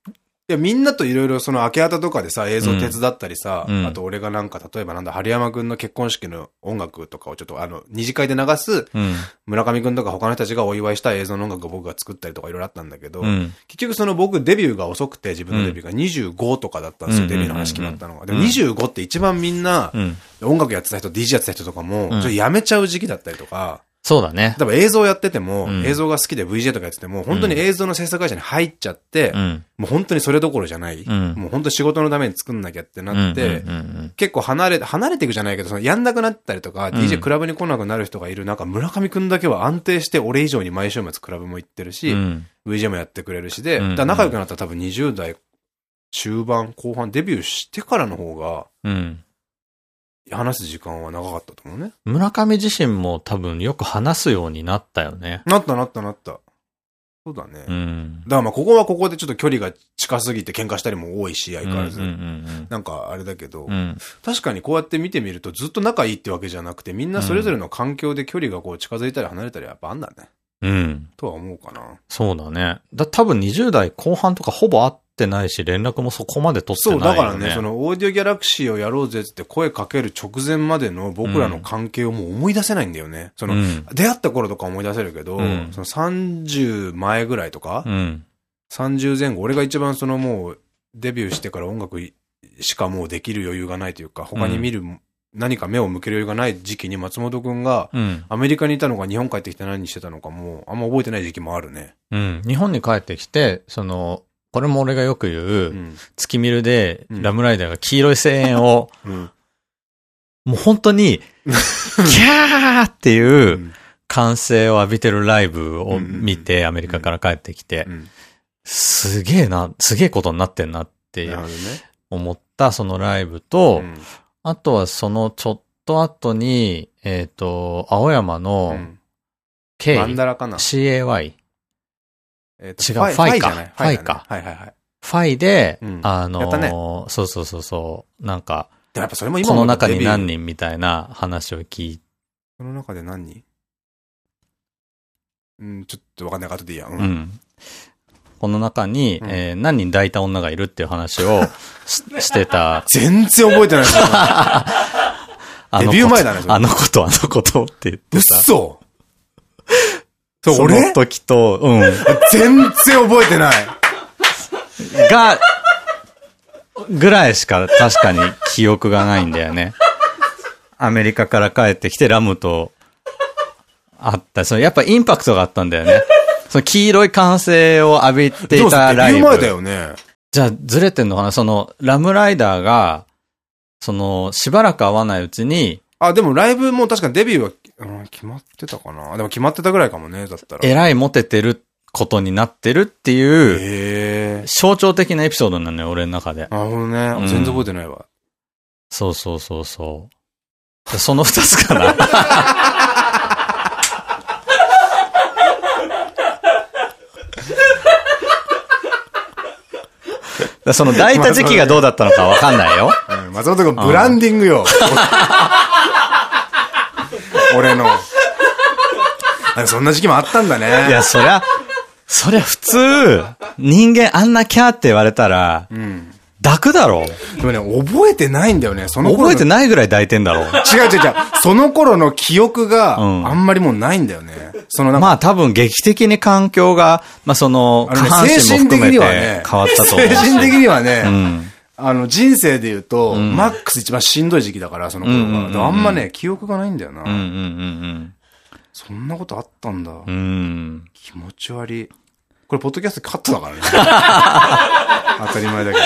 いや、みんなといろいろその明け方とかでさ、映像手伝ったりさ、うんあと俺がなんか、例えばなんだ、春山くんの結婚式の音楽とかをちょっとあの、二次会で流す、うん。村上くんとか他の人たちがお祝いした映像の音楽を僕が作ったりとかいろいろあったんだけど、うん。結局その僕デビューが遅くて、自分のデビューが25とかだったんですよ、うんデビューの話決まったのが。でもうん25って一番みんなう、ん。音楽やってた人、DJ やってた人とかも、んちょっとやめちゃう時期だったりとか、そうだね。例えば映像やってても、うん映像が好きで VJ とかやってても、本当に映像の制作会社に入っちゃって、うん。もう本当にそれどころじゃない。うんもう本当仕事のために作んなきゃってなって、結構離れ、離れていくじゃないけど、そのやんなくなったりとか、ん DJ クラブに来なくなる人がいる中、村上くんだけは安定して俺以上に毎週末クラブも行ってるし。VJ もやってくれるしで、うんだ仲良くなったら多分20代中盤、後半、デビューしてからの方が、うん。話す時間は長かったと思うね。村上自身も多分よく話すようになったよね。なったなったなった。そうだね。うん。だからまあここはここでちょっと距離が近すぎて喧嘩したりも多いし、相変わらず。なんかあれだけど、うんうん。確かにこうやって見てみるとずっと仲いいってわけじゃなくて、みんなそれぞれの環境で距離がこう近づいたり離れたりやっぱあんだね。うん。うん。とは思うかな。そうだね。だ、多分20代後半とかほぼ会ってないし、連絡もそこまで取ってそう、ないよ、ね。だからね、そのオーディオギャラクシーをやろうぜって声かける直前までの僕らの関係をもう思い出せないんだよね。その、うん。出会った頃とか思い出せるけど、うんその30前ぐらいとか、うん。30前後、俺が一番そのもうデビューしてから音楽しかもうできる余裕がないというか、他に見る、何か目を向ける余裕がない時期に松本くんが、うん。アメリカにいたのか日本帰ってきて何してたのかも、あんま覚えてない時期もあるね。うん。日本に帰ってきて、その、これも俺がよく言う、うん。月見るで、うんラムライダーが黄色い声援を、うん。もう本当に、キャーっていううん歓声を浴びてるライブを見て、アメリカから帰ってきてう、ん。すげえな、すげえことになってんなって。思ったそのライブと、うんあとはそのちょっと後に、えっ、と、青山うのん。K、マンダラかな？CAY、え違うファイか。ファイかファイだねはいはいはい。ファイで、うん。あのやったね。そうそうそう。そう、なんか、でもやっぱそれも今この中に何人みたいな話を聞いその中で何人？うん、ちょっとわかんない。から後でいいや。う。うんん。この中に、うんえー何人抱いた女がいるっていう話をし してた。全然覚えてないですよ。あのデビュー前だねあのこと、あのことって言ってた。嘘そう、そ俺の時と、うん。全然覚えてない。が、ぐらいしか確かに記憶がないんだよね。アメリカから帰ってきてラムと会った。そのやっぱインパクトがあったんだよね。その黄色い歓声を浴びていたライブ。デビュー前だよね。じゃあずれてんのかな？そのラムライダーが、そのしばらく会わないうちに、あ、でもライブも確かにデビューは、うん、決まってたかな？でも決まってたぐらいかもね、だったら。えらいモテてることになってるっていう。象徴的なエピソードなのよ、俺の中で。なるほどね。うん全然覚えてないわ。そうそうそうそう。その二つかな？その抱いた時期がどうだったのかわかんないよ。うん松本君、ブランディングよ。俺の。そんな時期もあったんだね。いや、そりゃ、そりゃ普通、人間あんなキャーって言われたら、うん。抱くだろ。でもね、覚えてないんだよね。その頃の覚えてないぐらい抱いてんだろ。違う違う違う。その頃の記憶がうんあんまりもうないんだよね。そのまあ多分劇的に環境が、まあその、あのね下半身も精神的含めてにはね、変わったと思うし。精神的にはね、うん。あの、人生で言うと、んマックス一番しんどい時期だから、その頃が。あんまね、記憶がないんだよな。うんうんうんそんなことあったんだ。うん。うん。気持ち悪い。これ、ポッドキャストカットだからね。当たり前だけど。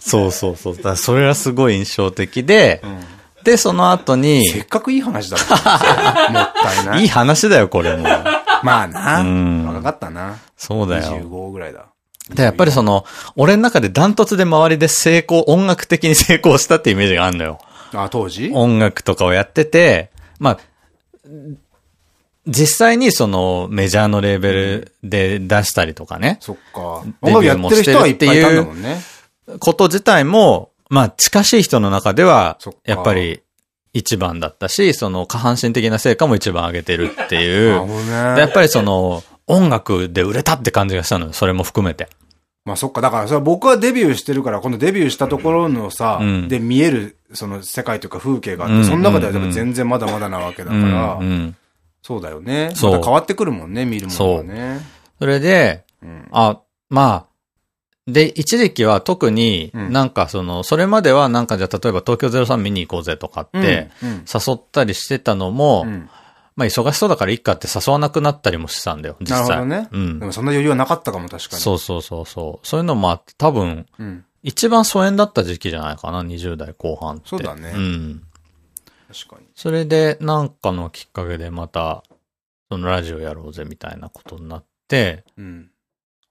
そうそうそう。だそれがすごい印象的で、で、その後に、せっかくいい話だった。もったいない。いい話だよ、これも。まあな。うん若かったな。そうだよ。25ぐらいだ。で、やっぱりその、俺の中でダントツで周りで成功、音楽的に成功したってイメージがあるのよ。あ、当時？音楽とかをやってて、まあ、実際にそのメジャーのレーベルで出したりとかね、そっか。デビュー音楽やってる人はいっぱいいたんだもんね。こと自体も、まあ近しい人の中ではやっぱり一番だったし、その下半身的な成果も一番上げてるっていう。やっね。ぱりその、音楽で売れたって感じがしたのよ。それも含めて。まあそっか。だから僕はデビューしてるから、今度デビューしたところのさ、うんで見える、その世界というか風景があって、うんその中では全然まだまだなわけだから、うんうんそうだよね。そうまた変わってくるもんね、見るものがね。それで、うん。あ、まあ、で、一時期は特にうんなんかその、それまではなんかじゃあ例えば東京03見に行こうぜとかってうん、誘ったりしてたのも、うんまあ忙しそうだからいっかって誘わなくなったりもしたんだよ、実際。なるほどね。うんで。もそんな余裕はなかったかも、確かに。そうそうそうそう。そういうのもあって、多分、うん。一番疎遠だった時期じゃないかな、20代後半って。そうだねうん。確かに。それで、なんかのきっかけでまた、そのラジオやろうぜみたいなことになって、うん。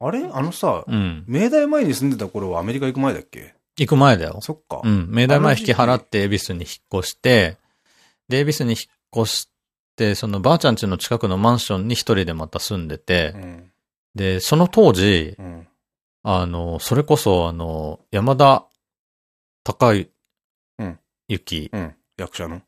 あれ？あのさ、うん。明大前に住んでた頃はアメリカ行く前だっけ？行く前だよ。そっか。うん。明大前引き払って恵比寿に引っ越して、で、恵比寿に引っ越して、そのばあちゃん家の近くのマンションに一人でまた住んでてう、ん。で、その当時、うん。あの、それこそ、あの、山田高いうん雪、うん。役者の？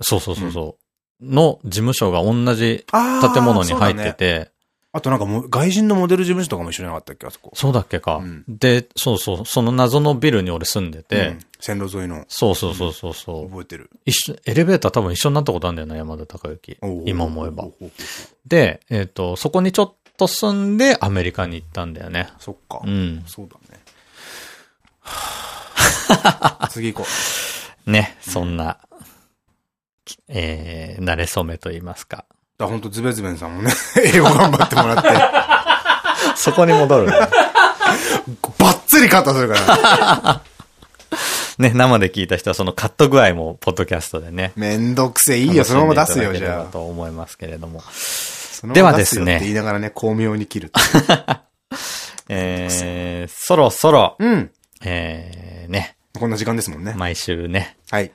そうそうそうそう、の事務所が同じ建物に入ってて、あとなんかもう外人のモデル事務所とかも一緒になかったっけあそこ。そうだっけか、うんで、そうそう、その謎のビルに俺住んでて、うん線路沿いの。そうそうそうそうそう、覚えてる。一緒、エレベーター多分一緒になったことあるんだよな、山田孝之。今思えばで、えっ、と、そこにちょっと住んでアメリカに行ったんだよね。そっか。うん。そうだね。次行こ ね、そんな、えー、慣れ初めと言いますか。う。だほんとズベズベンさんもね、英語頑張ってもらって、そこに戻る、ね。ばっつりカットするから。ね、生で聞いた人はそのカット具合も、ポッドキャストでね。めんどくせえ、いいよ、そのまま出すよ、じゃあ。と思いますけれども。ではですすねって言いながらね、巧妙に切る。えー、そろそろ、うん。えー、ね、こんな時間ですもんね。毎週ね、はい。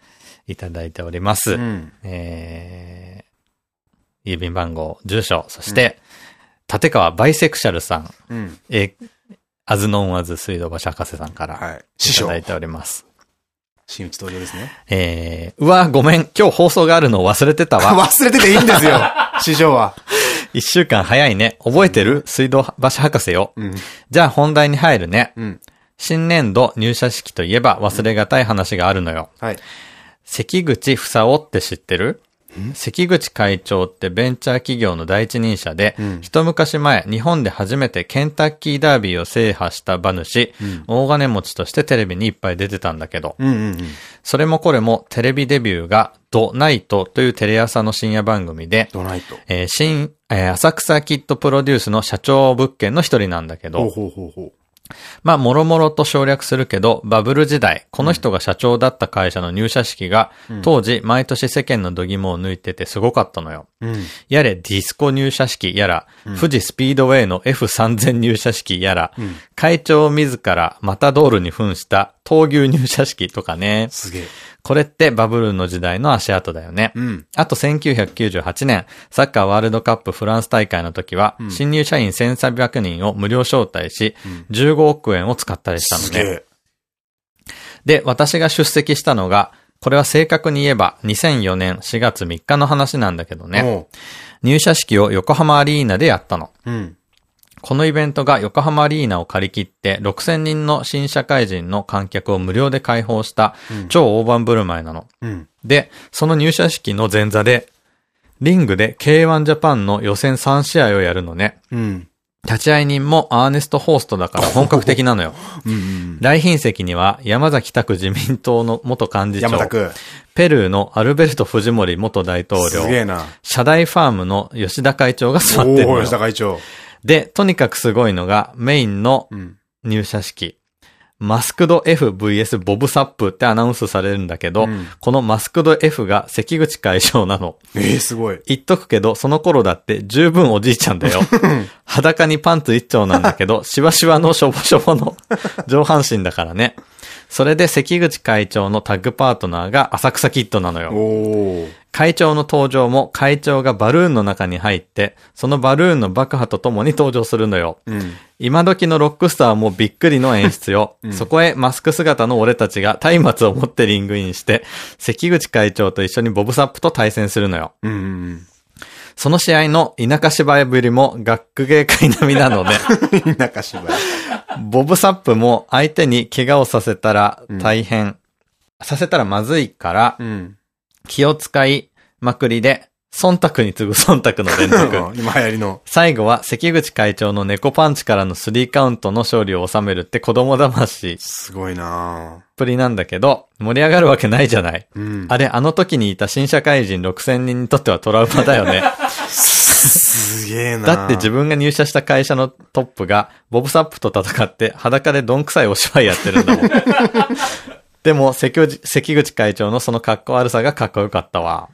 いただいております。うん。えー、郵便番号、住所、そして、立川バイセクシャルさん、うん。えー、アズノンアズ水道橋博士さんから、はい。いただ。いております。新内登場ですね。えー、うわ、ごめん。今日放送があるのを忘れてたわ。忘れてていいんですよ。師匠は。一週間早いね。覚えてる？水道橋博士よ。うん。じゃあ本題に入るね。うん。新年度入社式といえば忘れがたい話があるのよ。はい。関口房夫って知ってる？関口会長ってベンチャー企業の第一人者で、うん一昔前、日本で初めてケンタッキーダービーを制覇した馬主、ん大金持ちとしてテレビにいっぱい出てたんだけど。それもこれもテレビデビューがドナイトというテレ朝の深夜番組で、ドナイト。えー新、えー浅草キッドプロデュースの社長物件の一人なんだけど、ほうほうほうほう。まあ、もろもろと省略するけど、バブル時代、この人が社長だった会社の入社式が、当時、毎年世間の度肝を抜いててすごかったのよ。うん。やれディスコ入社式やら、富士スピードウェイの F3000 入社式やら、会長自らマタドールに扮した闘牛入社式とかね。すげえ。これってバブルの時代の足跡だよね。うん。あと1998年、サッカーワールドカップフランス大会の時は、新入社員1300人を無料招待し、15億円を使ったりしたのね。で、私が出席したのが、これは正確に言えば2004年4月3日の話なんだけどね。も入社式を横浜アリーナでやったの。う。うん。このイベントが横浜アリーナを借り切って6000人の新社会人の観客を無料で開放した超大盤振る舞いなの。うん。で、その入社式の前座で、リングで K1 ジャパンの予選3試合をやるのね。うん。立会人もアーネスト・ホーストだから本格的なのよ。うんうん。来賓席には山崎拓自民党の元幹事長。ペルーのアルベルト・フジモリ元大統領。社大ファームの吉田会長が座ってる吉田よ。会長。で、とにかくすごいのがメインのうん。入社式。マスクド FVS ボブサップってアナウンスされるんだけど、うんこのマスクド F が関口会長なの。ええ、すごい。言っとくけど、その頃だって十分おじいちゃんだよ。裸にパンツ一丁なんだけど、しわしわのしょぼしょぼの上半身だからね。それで関口会長のタッグパートナーが浅草キッドなのよ。会長の登場も会長がバルーンの中に入って、そのバルーンの爆破とともに登場するのよ。うん。今時のロックスターもびっくりの演出よ。そこへマスク姿の俺たちが松明を持ってリングインして、関口会長と一緒にボブサップと対戦するのよ。うんうんその試合の田舎芝居ぶりも学芸会並みなので、うん。田舎芝居。ボブサップも相手に怪我をさせたら大変、させたらまずいからう、ん。気を使いまくりで、忖度に次ぐ忖度の連続。今流行りの。最後は関口会長の猫パンチからのスリーカウントの勝利を収めるって子供騙しすごいなっぷりなんだけど、盛り上がるわけないじゃない。うん。あれ、あの時にいた新社会人6000人にとってはトラウマだよね。すげえなだって自分が入社した会社のトップが、ボブサップと戦って裸でどんくさいお芝居やってるんだもん。でも、関口関口会長のその格好悪さがかっこよかったわ。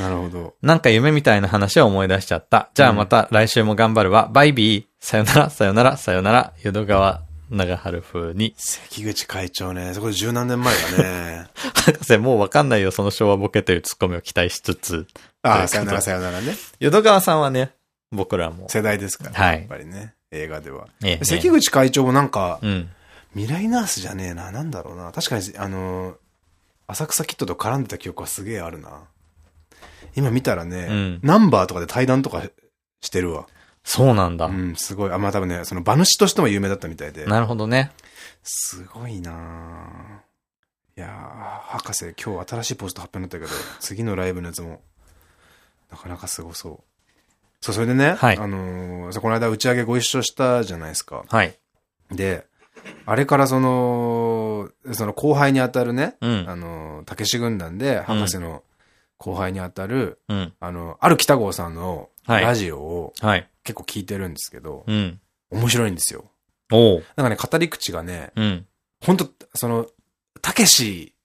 なるほど。なんか夢みたいな話を思い出しちゃった。じゃあまた来週も頑張るわ。バイビー。さよなら、さよなら、さよなら。淀川長春風に。関口会長ね、そこで十何年前だね。博士、もうわかんないよ。その昭和ボケというツッコミを期待しつつ。ああ、さよならさよならね。淀川さんはね、僕らも。世代ですから、はいやっぱりね。映画では。ええ関口会長もなんか、うん。未来ナースじゃねえな。なんだろうな。確かに、あのー、浅草キッドと絡んでた記憶はすげえあるな。今見たらね、うんナンバーとかで対談とかしてるわ。そうなんだ。うん、すごい。あ、まあ多分ね、その馬主としても有名だったみたいで。なるほどね。すごいなぁいやー博士、今日新しいポスト発表になったけど、次のライブのやつも、なかなかすごそう。そう、それでね、はいあのーこの間打ち上げご一緒したじゃないですか。はい。で、あれからその、その後輩に当たるね、うんあのー、たけし軍団で、博士の後輩に当たる、うん。あの、ある北郷さんのはいラジオをはい。結構聞いてるんですけど、うん。面白いんですよ。おう。なんかね、語り口がね、うん。ほんと、その、たけしっ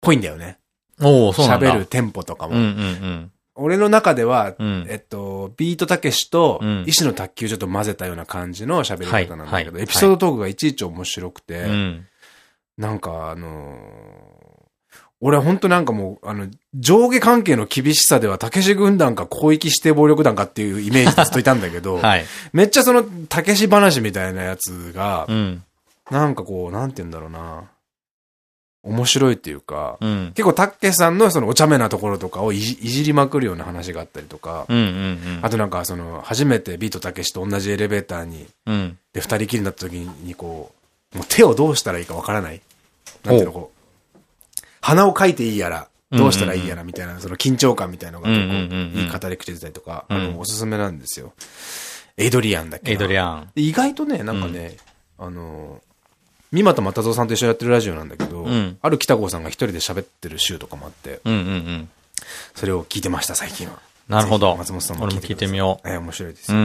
ぽいんだよね。おう、そうなんだ。喋るテンポとかも。俺の中では。えっと、ビートたけしとうん、医師の卓球ちょっと混ぜたような感じの喋り方なんだけど、エピソードトークがいちいち面白くて、うん。なんかあのー俺は本当なんかもう、あの、上下関係の厳しさでは、たけし軍団か広域指定暴力団かっていうイメージでずっといたんだけど、はい。めっちゃその、たけし話みたいなやつがう、ん。なんかこう、なんて言うんだろうな。面白いっていうか、うん。結構たっけさんのそのお茶目なところとかをいじりまくるような話があったりとか、あとなんかその、初めてビートたけしと同じエレベーターに、うん。うん。で、二人きりになった時にこう、もう手をどうしたらいいかわからない。なんていうのこう、鼻をかいていいやら、どうしたらいいやらみたいな、その緊張感みたいなのが結構いい語り口出たりとか、うんあの、おすすめなんですよ。エイドリアンだっけエイドリン。アン。で意外とね、なんかね、あの、三又又蔵さんと一緒にやってるラジオなんだけど、んある北郷さんが一人で喋ってる週とかもあって。それを聞いてました、最近は。なるほど松本さんも聞いてみよええ、面白いですよ。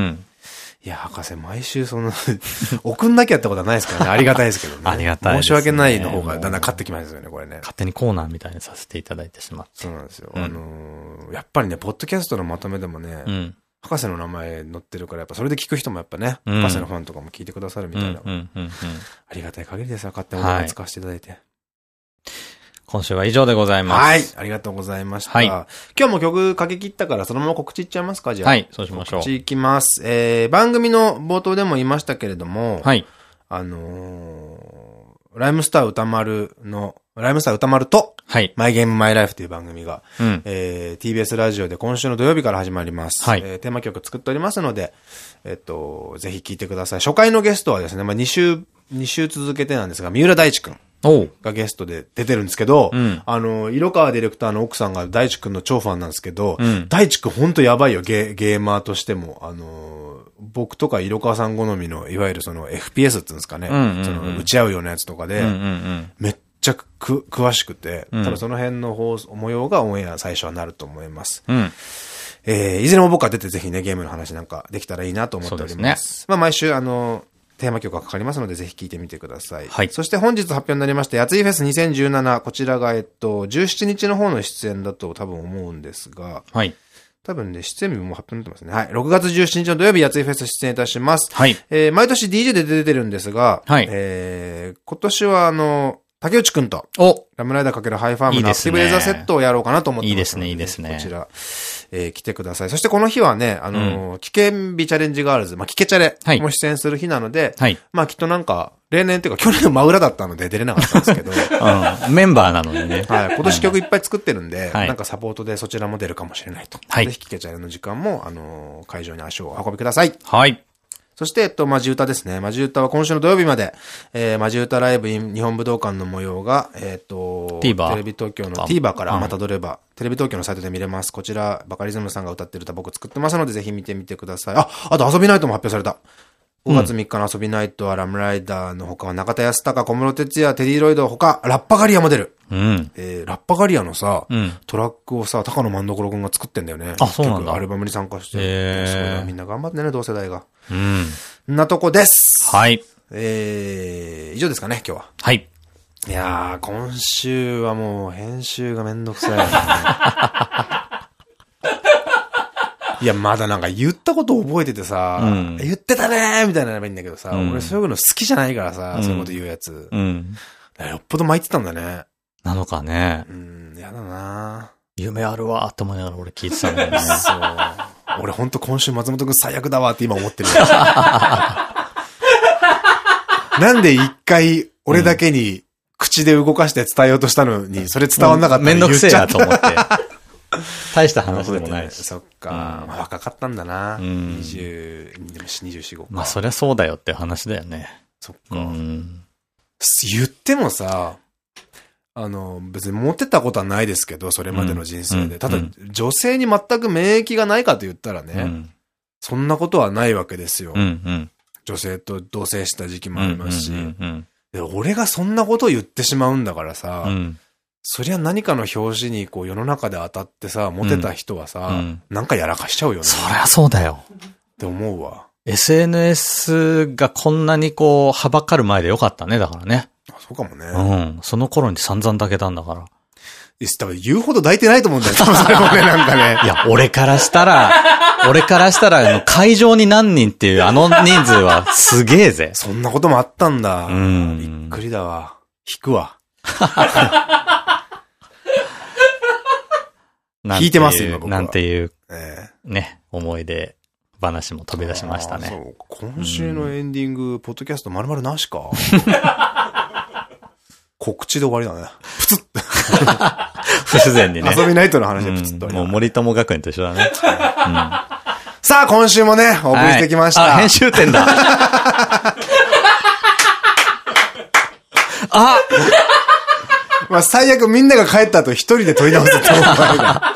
うん。いや、博士、毎週その、送んなきゃってことはないですからね。ありがたいですけどね。ありがたいね申し訳ないの方がだんだん勝ってきますよね、これね。勝手にコーナーみたいにさせていただいてしまって。そうなんですよ。うんあのーやっぱりね、ポッドキャストのまとめでもね、うん。博士の名前載ってるから、やっぱそれで聞く人もやっぱね、うん博士のファンとかも聞いてくださるみうんたいな。うんうんうん。ありがたい限りですよ、勝手にお使わせていただいて。今週は以上でございます。はい。ありがとうございました。はい今日も曲かけ切ったから、そのまま告知いっちゃいますか、じゃあ。はい、そうしましょう告。知いきます。えー、番組の冒頭でも言いましたけれども、はい。あのー、ライムスター歌丸の、ライムスター歌丸と、はい。マイゲームマイライフという番組が、うん。えー、TBS ラジオで今週の土曜日から始まります。はいえーテーマ曲作っておりますので、えっと、ぜひ聴いてください。初回のゲストはですね、まあ、2週、2週続けてなんですが、三浦大知くん。がゲストで出てるんですけど、うんあの、色川ディレクターの奥さんが大知くんの超ファンなんですけど、うん大知くんほんとやばいよ、ゲゲーマーとしても。あの、僕とか色川さん好みの、いわゆるその FPS っていうんですかね、その打ち合うようなやつとかで。めっちゃく詳しくて、うん多分その辺の放送模様がオンエア最初はなると思います。うん。えー、いずれも僕は出てぜひね、ゲームの話なんかできたらいいなと思っておりま。ですまあ毎週あの、テーマ曲がかかりますので、ぜひ聴いてみてください。はいそして本日発表になりました、やついフェス2017、こちらが、えっと、17日の方の出演だと多分思うんですが、はい。多分ね、出演日も発表になってますね。はい。6月17日の土曜日、やついフェス出演いたします。はい。えー、毎年 DJ で出てるんですが、はいえー、今年はあの、竹内くんと、おラムライダー×ハイファームのアクティブレーザーセットをやろうかなと思ってます。いいですねいいですねこちら、えー来てください。そしてこの日はね、あのー危険日チャレンジガールズ、まあ、危険チャレはいも出演する日なので、はい。まあきっとなんか、例年っていうか去年の真裏だったので出れなかったんですけど、うん。メンバーなのでね。はい、今年曲いっぱい作ってるんで、はいなんかサポートでそちらも出るかもしれないと。はいぜひ、キケチャレの時間も、あのー会場に足をお運びください。はい。そして、えっと、マジ歌ですね。マジ歌は今週の土曜日まで、えー、マジ歌ライブ in 日本武道館の模様が、えっと、TVer？テレビ東京のあ TVer からうんまたどれば、テレビ東京のサイトで見れます。こちら、バカリズムさんが歌ってる歌僕作ってますので、ぜひ見てみてください。あ、あと遊びナイトも発表された。5月3日の遊びナイトはラムライダーの他は中田康隆、小室哲也、テディロイド、他、ラッパガリアも出る。うん。えー、ラッパガリアのさ、うんトラックをさ、高野万所くんが作ってんだよね。あそうなんだ曲アルバムに参加してる。へーみんな頑張ってね、同世代が。うん。んなとこです。はい。えー、以上ですかね、今日は。はい。いやー、今週はもう編集がめんどくさい、ね。いや、まだなんか言ったこと覚えててさ、うん言ってたねーみたいなのがいいんだけどさ、うん俺そういうの好きじゃないからさ、うんそういうこと言うやつ。うん。よっぽど巻いてたんだね。なのかねう。ん、やだな夢あるわーって思いながら俺聞いてたんだよね。そう。俺ほんと今週松本くん最悪だわって今思ってる。なんで一回俺だけに口で動かして伝えようとしたのに、それ伝わんなかっためんどくせえなと思って。大したた話でもないし。そっか。うんまあ若かったんだな。うん20、でも24、5か。まあそりゃそうだよって話だよね。そっか。うん。言ってもさ、あの、別に持ってたことはないですけど、それまでの人生で。ただ女性に全く免疫がないかと言ったらね、うん。そんなことはないわけですよ。女性と同棲した時期もうんありますし。俺がそんなことを言ってしまうんだからさ、うん。そりゃ何かの表紙にこう世の中で当たってさ、モテた人はさ、うんなんかやらかしちゃうよね。そりゃそうだよ。って思うわ。SNS がこんなにこう、はばかる前でよかったね、だからね。あそうかもね。うん。その頃に散々抱けたんだから。多分言うほど抱いてないと思うんだよ。それもね、なんかね。いや、俺からしたら、俺からしたら、あの、会場に何人っていうあの人数はすげえぜ。そんなこともあったんだ。うんびっくりだわ。引くわ。聞いてます今僕はなんていう、えね、思い出話も飛び出しましたね。そう今週のエンディング、ポッドキャスト丸々なしか。告知で終わりだね。不自然にね。遊びナイトの話うんでプツッと。もう森友学園と一緒だね。さあ、今週もね、お送りしてきました。はいあ、編集点だ。あ まあ、最悪みんなが帰った後一人で撮り直すって思うが。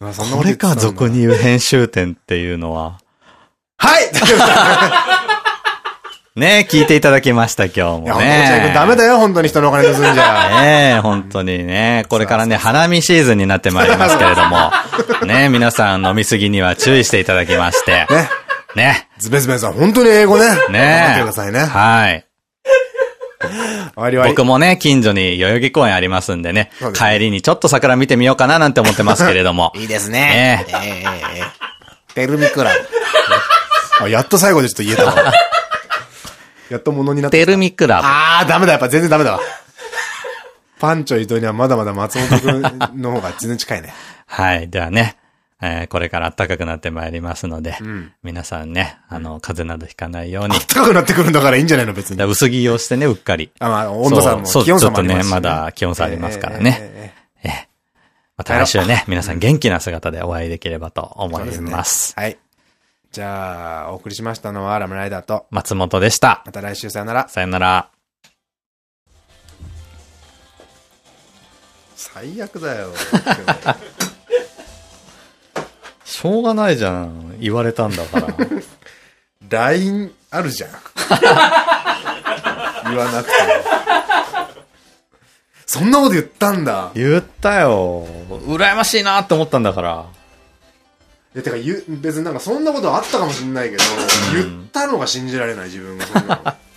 まあそんなこれか、俗に言う編集点っていうのは？はい ね聞いていただきました、今日もね。ダメだよ、本当に人のお金盗んじゃ。ねえ、本当にね。これからね、花見シーズンになってまいりますけれども。ね皆さん飲みすぎには注意していただきまして。ね。ね。ズベズベさん、本当に英語ね。ねくださいね。はい。終わり終わり。僕もね、近所に代々木公園ありますんでねですね帰りにちょっと桜見てみようかななんて思ってますけれども。いいですね。ねええええええテルミクラブ。あ、やっと最後でちょっと言えたわ。やっと物になった。テルミクラブ。あー、ダメだ、やっぱ全然ダメだわ。パンチョ伊藤にはまだまだ松本くんの方が全然近いね。はい。ではね、えー、これから暖かくなってまいりますので、うん、皆さんね、あの、風邪などひかないように。暖かくなってくるんだからいいんじゃないの？別に。薄着をしてね、うっかり。あ、まあ、温度差も気温差も、ね、ちょっとね、まだ気温差ありますからね。えー、えー、また来週ね、皆さん元気な姿でお会いできればと思います。すね、はい。じゃあ、お送りしましたのはラムライダーと松本でした。また来週さよなら。さよなら。最悪だよ。しょうがないじゃん。言われたんだから。LINE あるじゃん。言わなくても。そんなこと言ったんだ。言ったよ。羨ましいなって思ったんだから。いや、てか別になんかそんなことあったかもしんないけど、言ったのが信じられない自分がそんなの。